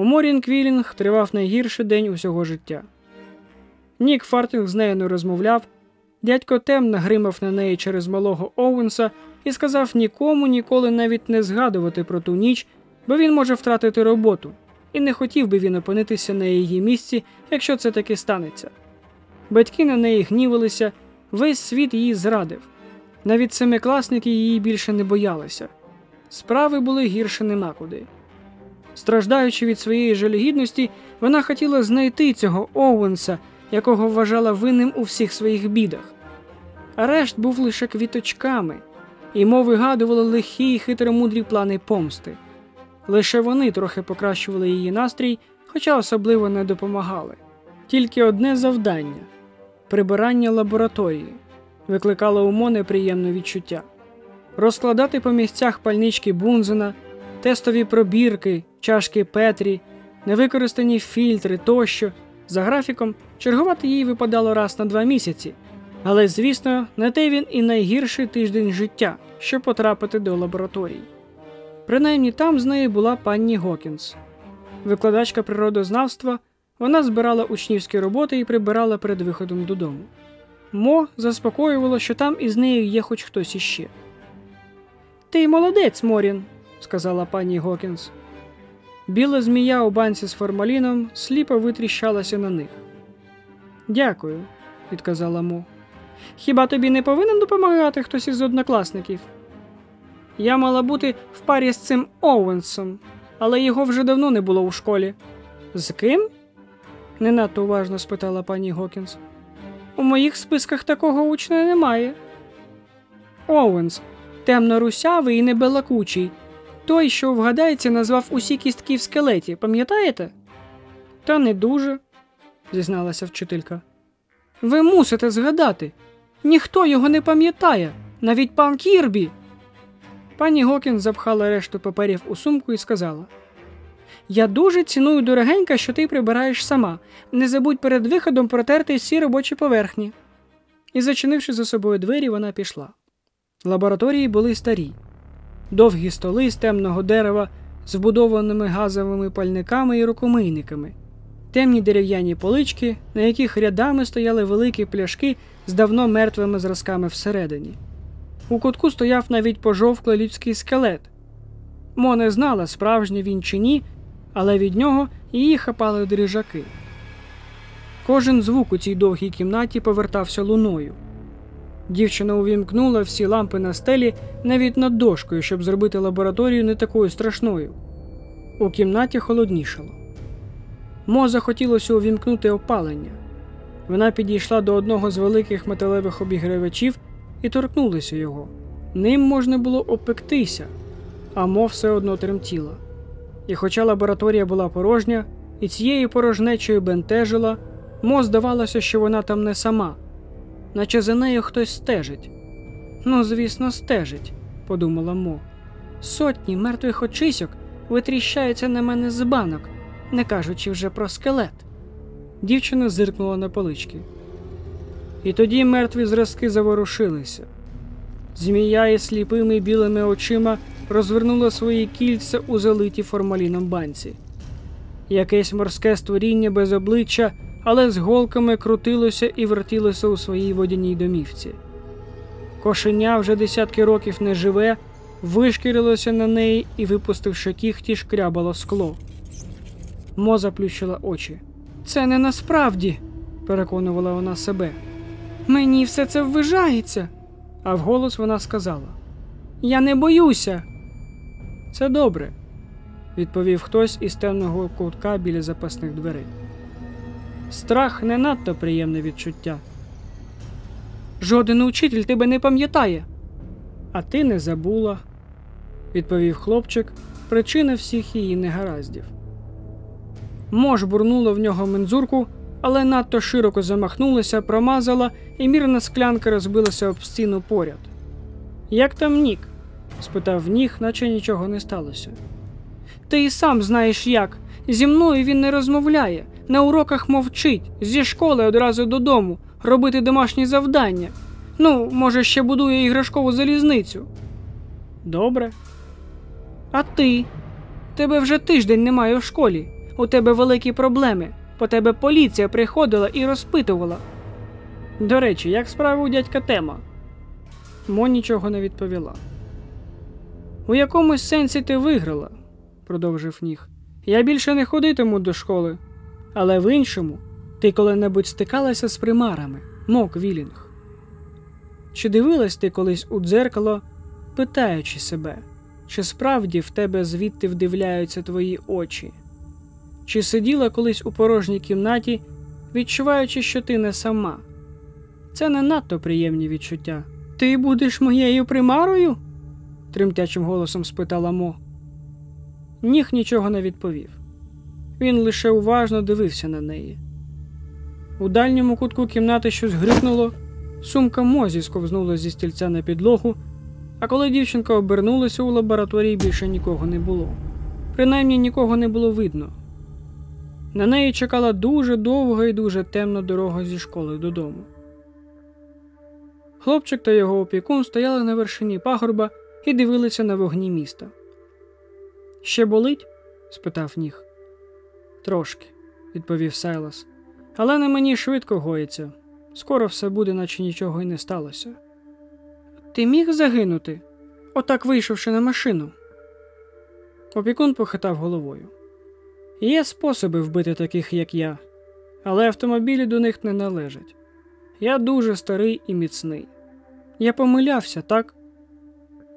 У Морін Квілінг тривав найгірший день усього життя. Нік Фартінг з нею не розмовляв. Дядько Тем нагримав на неї через малого Оуенса і сказав нікому ніколи навіть не згадувати про ту ніч, бо він може втратити роботу, і не хотів би він опинитися на її місці, якщо це таки станеться. Батьки на неї гнівилися, весь світ її зрадив. Навіть семикласники її більше не боялися. Справи були гірше нема куди. Страждаючи від своєї жалюгідності, вона хотіла знайти цього Оуенса, якого вважала винним у всіх своїх бідах. Арешт був лише квіточками, і мов вигадували лихі й хитромудрі плани помсти. Лише вони трохи покращували її настрій, хоча особливо не допомагали. Тільки одне завдання прибирання лабораторії викликало у Мо неприємне відчуття. Розкладати по місцях пальнички Бунзена, тестові пробірки, чашки Петрі, невикористані фільтри тощо. За графіком, чергувати їй випадало раз на два місяці, але, звісно, не те він і найгірший тиждень життя, щоб потрапити до лабораторій. Принаймні там з нею була пані Гокінс. Викладачка природознавства, вона збирала учнівські роботи і прибирала перед виходом додому. Мо заспокоювало, що там із нею є хоч хтось іще. Ти молодець, Морін, сказала пані Гокінс. Біла змія у банці з формаліном сліпо витріщалася на них. Дякую, відказала Мо. Хіба тобі не повинен допомагати хтось із однокласників? Я мала бути в парі з цим Оуенсом, але його вже давно не було у школі. З ким? не надто уважно спитала пані Гокінс. У моїх списках такого учня немає. Оуенс, темно русявий і небелакучий. Той, що вгадається, назвав усі кістки в скелеті, пам'ятаєте? Та не дуже, зізналася вчителька. Ви мусите згадати. Ніхто його не пам'ятає, навіть пан Кірбі. Пані Гокін запхала решту паперів у сумку і сказала: Я дуже ціную дорогенька, що ти прибираєш сама. Не забудь перед виходом протерти всі робочі поверхні. І, зачинивши за собою двері, вона пішла. Лабораторії були старі довгі столи з темного дерева з вбудованими газовими пальниками і рукомийниками, темні дерев'яні полички, на яких рядами стояли великі пляшки з давно мертвими зразками всередині. У кутку стояв навіть пожовклий людський скелет. Мо не знала, справжній він чи ні, але від нього її хапали дрижаки. Кожен звук у цій довгій кімнаті повертався луною. Дівчина увімкнула всі лампи на стелі навіть над дошкою, щоб зробити лабораторію не такою страшною. У кімнаті холоднішало. Мо захотілося увімкнути опалення. Вона підійшла до одного з великих металевих обігрівачів і торкнулася його. Ним можна було опектися, а Мо все одно тремтіла. І хоча лабораторія була порожня, і цією порожнечою бентежила, Мо здавалося, що вона там не сама наче за нею хтось стежить. Ну, звісно, стежить, подумала Мо. Сотні мертвих очисьок витріщаються на мене з банок, не кажучи вже про скелет. Дівчина зиркнула на полички. І тоді мертві зразки заворушилися. Змія із сліпими білими очима розвернула свої кільця у залитій формаліном банці. Якесь морське створіння без обличчя але з голками крутилося і вертілося у своїй водяній домівці. Кошеня вже десятки років не живе, вишкірилося на неї і, випустивши кіхті, шкрябало скло. Мо заплющила очі. Це не насправді, переконувала вона себе. Мені все це ввижається. А вголос вона сказала: Я не боюся. Це добре, відповів хтось із темного кутка біля запасних дверей. Страх не надто приємне відчуття. Жоден учитель тебе не пам'ятає, а ти не забула, відповів хлопчик, причина всіх її негараздів. Мож бурнула в нього мензурку, але надто широко замахнулася, промазала, і мірна склянка розбилася об стіну поряд. Як там Нік? спитав Ніх, наче нічого не сталося. Ти і сам знаєш як. Зі мною він не розмовляє, на уроках мовчить, зі школи одразу додому, робити домашні завдання. Ну, може, ще будує іграшкову залізницю. Добре. А ти? Тебе вже тиждень немає в школі. У тебе великі проблеми. По тебе поліція приходила і розпитувала. До речі, як справи у дядька Тема? Мо нічого не відповіла. У якомусь сенсі ти виграла, продовжив Ніг. Я більше не ходитиму до школи, але в іншому ти коли-небудь стикалася з примарами, мок Вілінг. Чи дивилась ти колись у дзеркало, питаючи себе, чи справді в тебе звідти вдивляються твої очі? Чи сиділа колись у порожній кімнаті, відчуваючи, що ти не сама? Це не надто приємні відчуття. Ти будеш моєю примарою? тремтячим голосом спитала Мо. Ніх нічого не відповів. Він лише уважно дивився на неї. У дальньому кутку кімнати щось грикнуло, сумка Мозі сковзнула зі стільця на підлогу, а коли дівчинка обернулася у лабораторії, більше нікого не було. Принаймні нікого не було видно. На неї чекала дуже довга і дуже темна дорога зі школи додому. Хлопчик та його опікун стояли на вершині пагорба і дивилися на вогні міста. Ще болить? спитав ніг. Трошки, відповів Сайлас. Але на мені швидко гоїться. Скоро все буде, наче нічого й не сталося. Ти міг загинути, отак вийшовши на машину. Опікун похитав головою. Є способи вбити таких, як я, але автомобілі до них не належать. Я дуже старий і міцний. Я помилявся, так?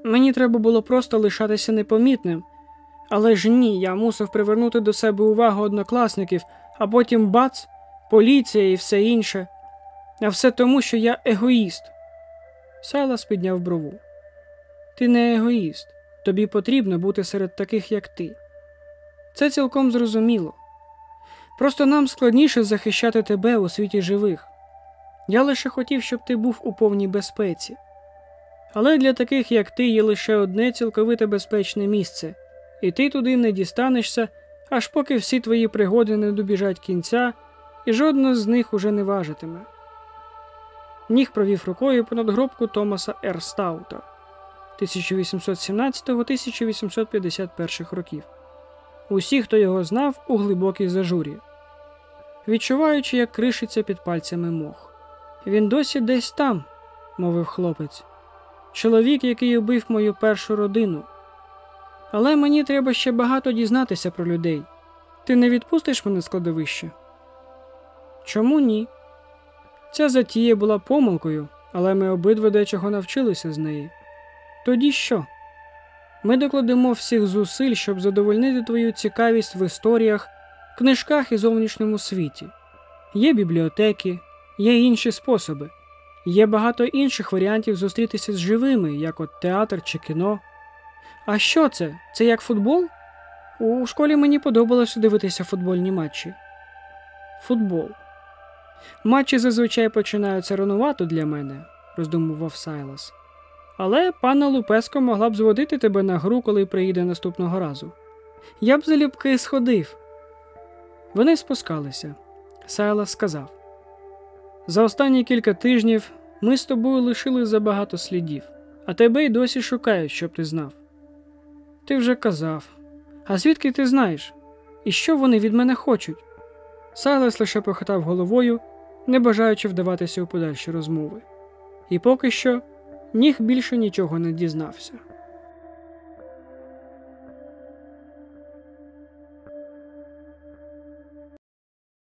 Мені треба було просто лишатися непомітним, але ж ні, я мусив привернути до себе увагу однокласників, а потім бац, поліція і все інше. А все тому, що я егоїст. Сайлас підняв брову. Ти не егоїст. Тобі потрібно бути серед таких, як ти. Це цілком зрозуміло. Просто нам складніше захищати тебе у світі живих. Я лише хотів, щоб ти був у повній безпеці. Але для таких, як ти, є лише одне цілковите безпечне місце, і ти туди не дістанешся, аж поки всі твої пригоди не добіжать кінця, і жодна з них уже не важитиме. Ніг провів рукою понад гробку Томаса Р. Стаута 1817-1851 років. Усі, хто його знав, у глибокій зажурі, відчуваючи, як кришиться під пальцями мох. Він досі десь там, мовив хлопець. Чоловік, який убив мою першу родину. Але мені треба ще багато дізнатися про людей. Ти не відпустиш мене з кладовища? Чому ні? Ця затія була помилкою, але ми обидва дечого навчилися з неї. Тоді що? Ми докладемо всіх зусиль, щоб задовольнити твою цікавість в історіях, книжках і зовнішньому світі. Є бібліотеки, є інші способи, є багато інших варіантів зустрітися з живими, як от театр чи кіно. А що це? Це як футбол? У школі мені подобалося дивитися футбольні матчі. Футбол. Матчі зазвичай починаються ранувато для мене, роздумував Сайлас. Але пана Лупеско могла б зводити тебе на гру, коли приїде наступного разу. Я б залюбки сходив. Вони спускалися. Сайлас сказав: За останні кілька тижнів ми з тобою лишили забагато слідів, а тебе й досі шукають, щоб ти знав. Ти вже казав. А звідки ти знаєш? І що вони від мене хочуть? Сайлес лише похитав головою, не бажаючи вдаватися у подальші розмови. І поки що ніг більше нічого не дізнався.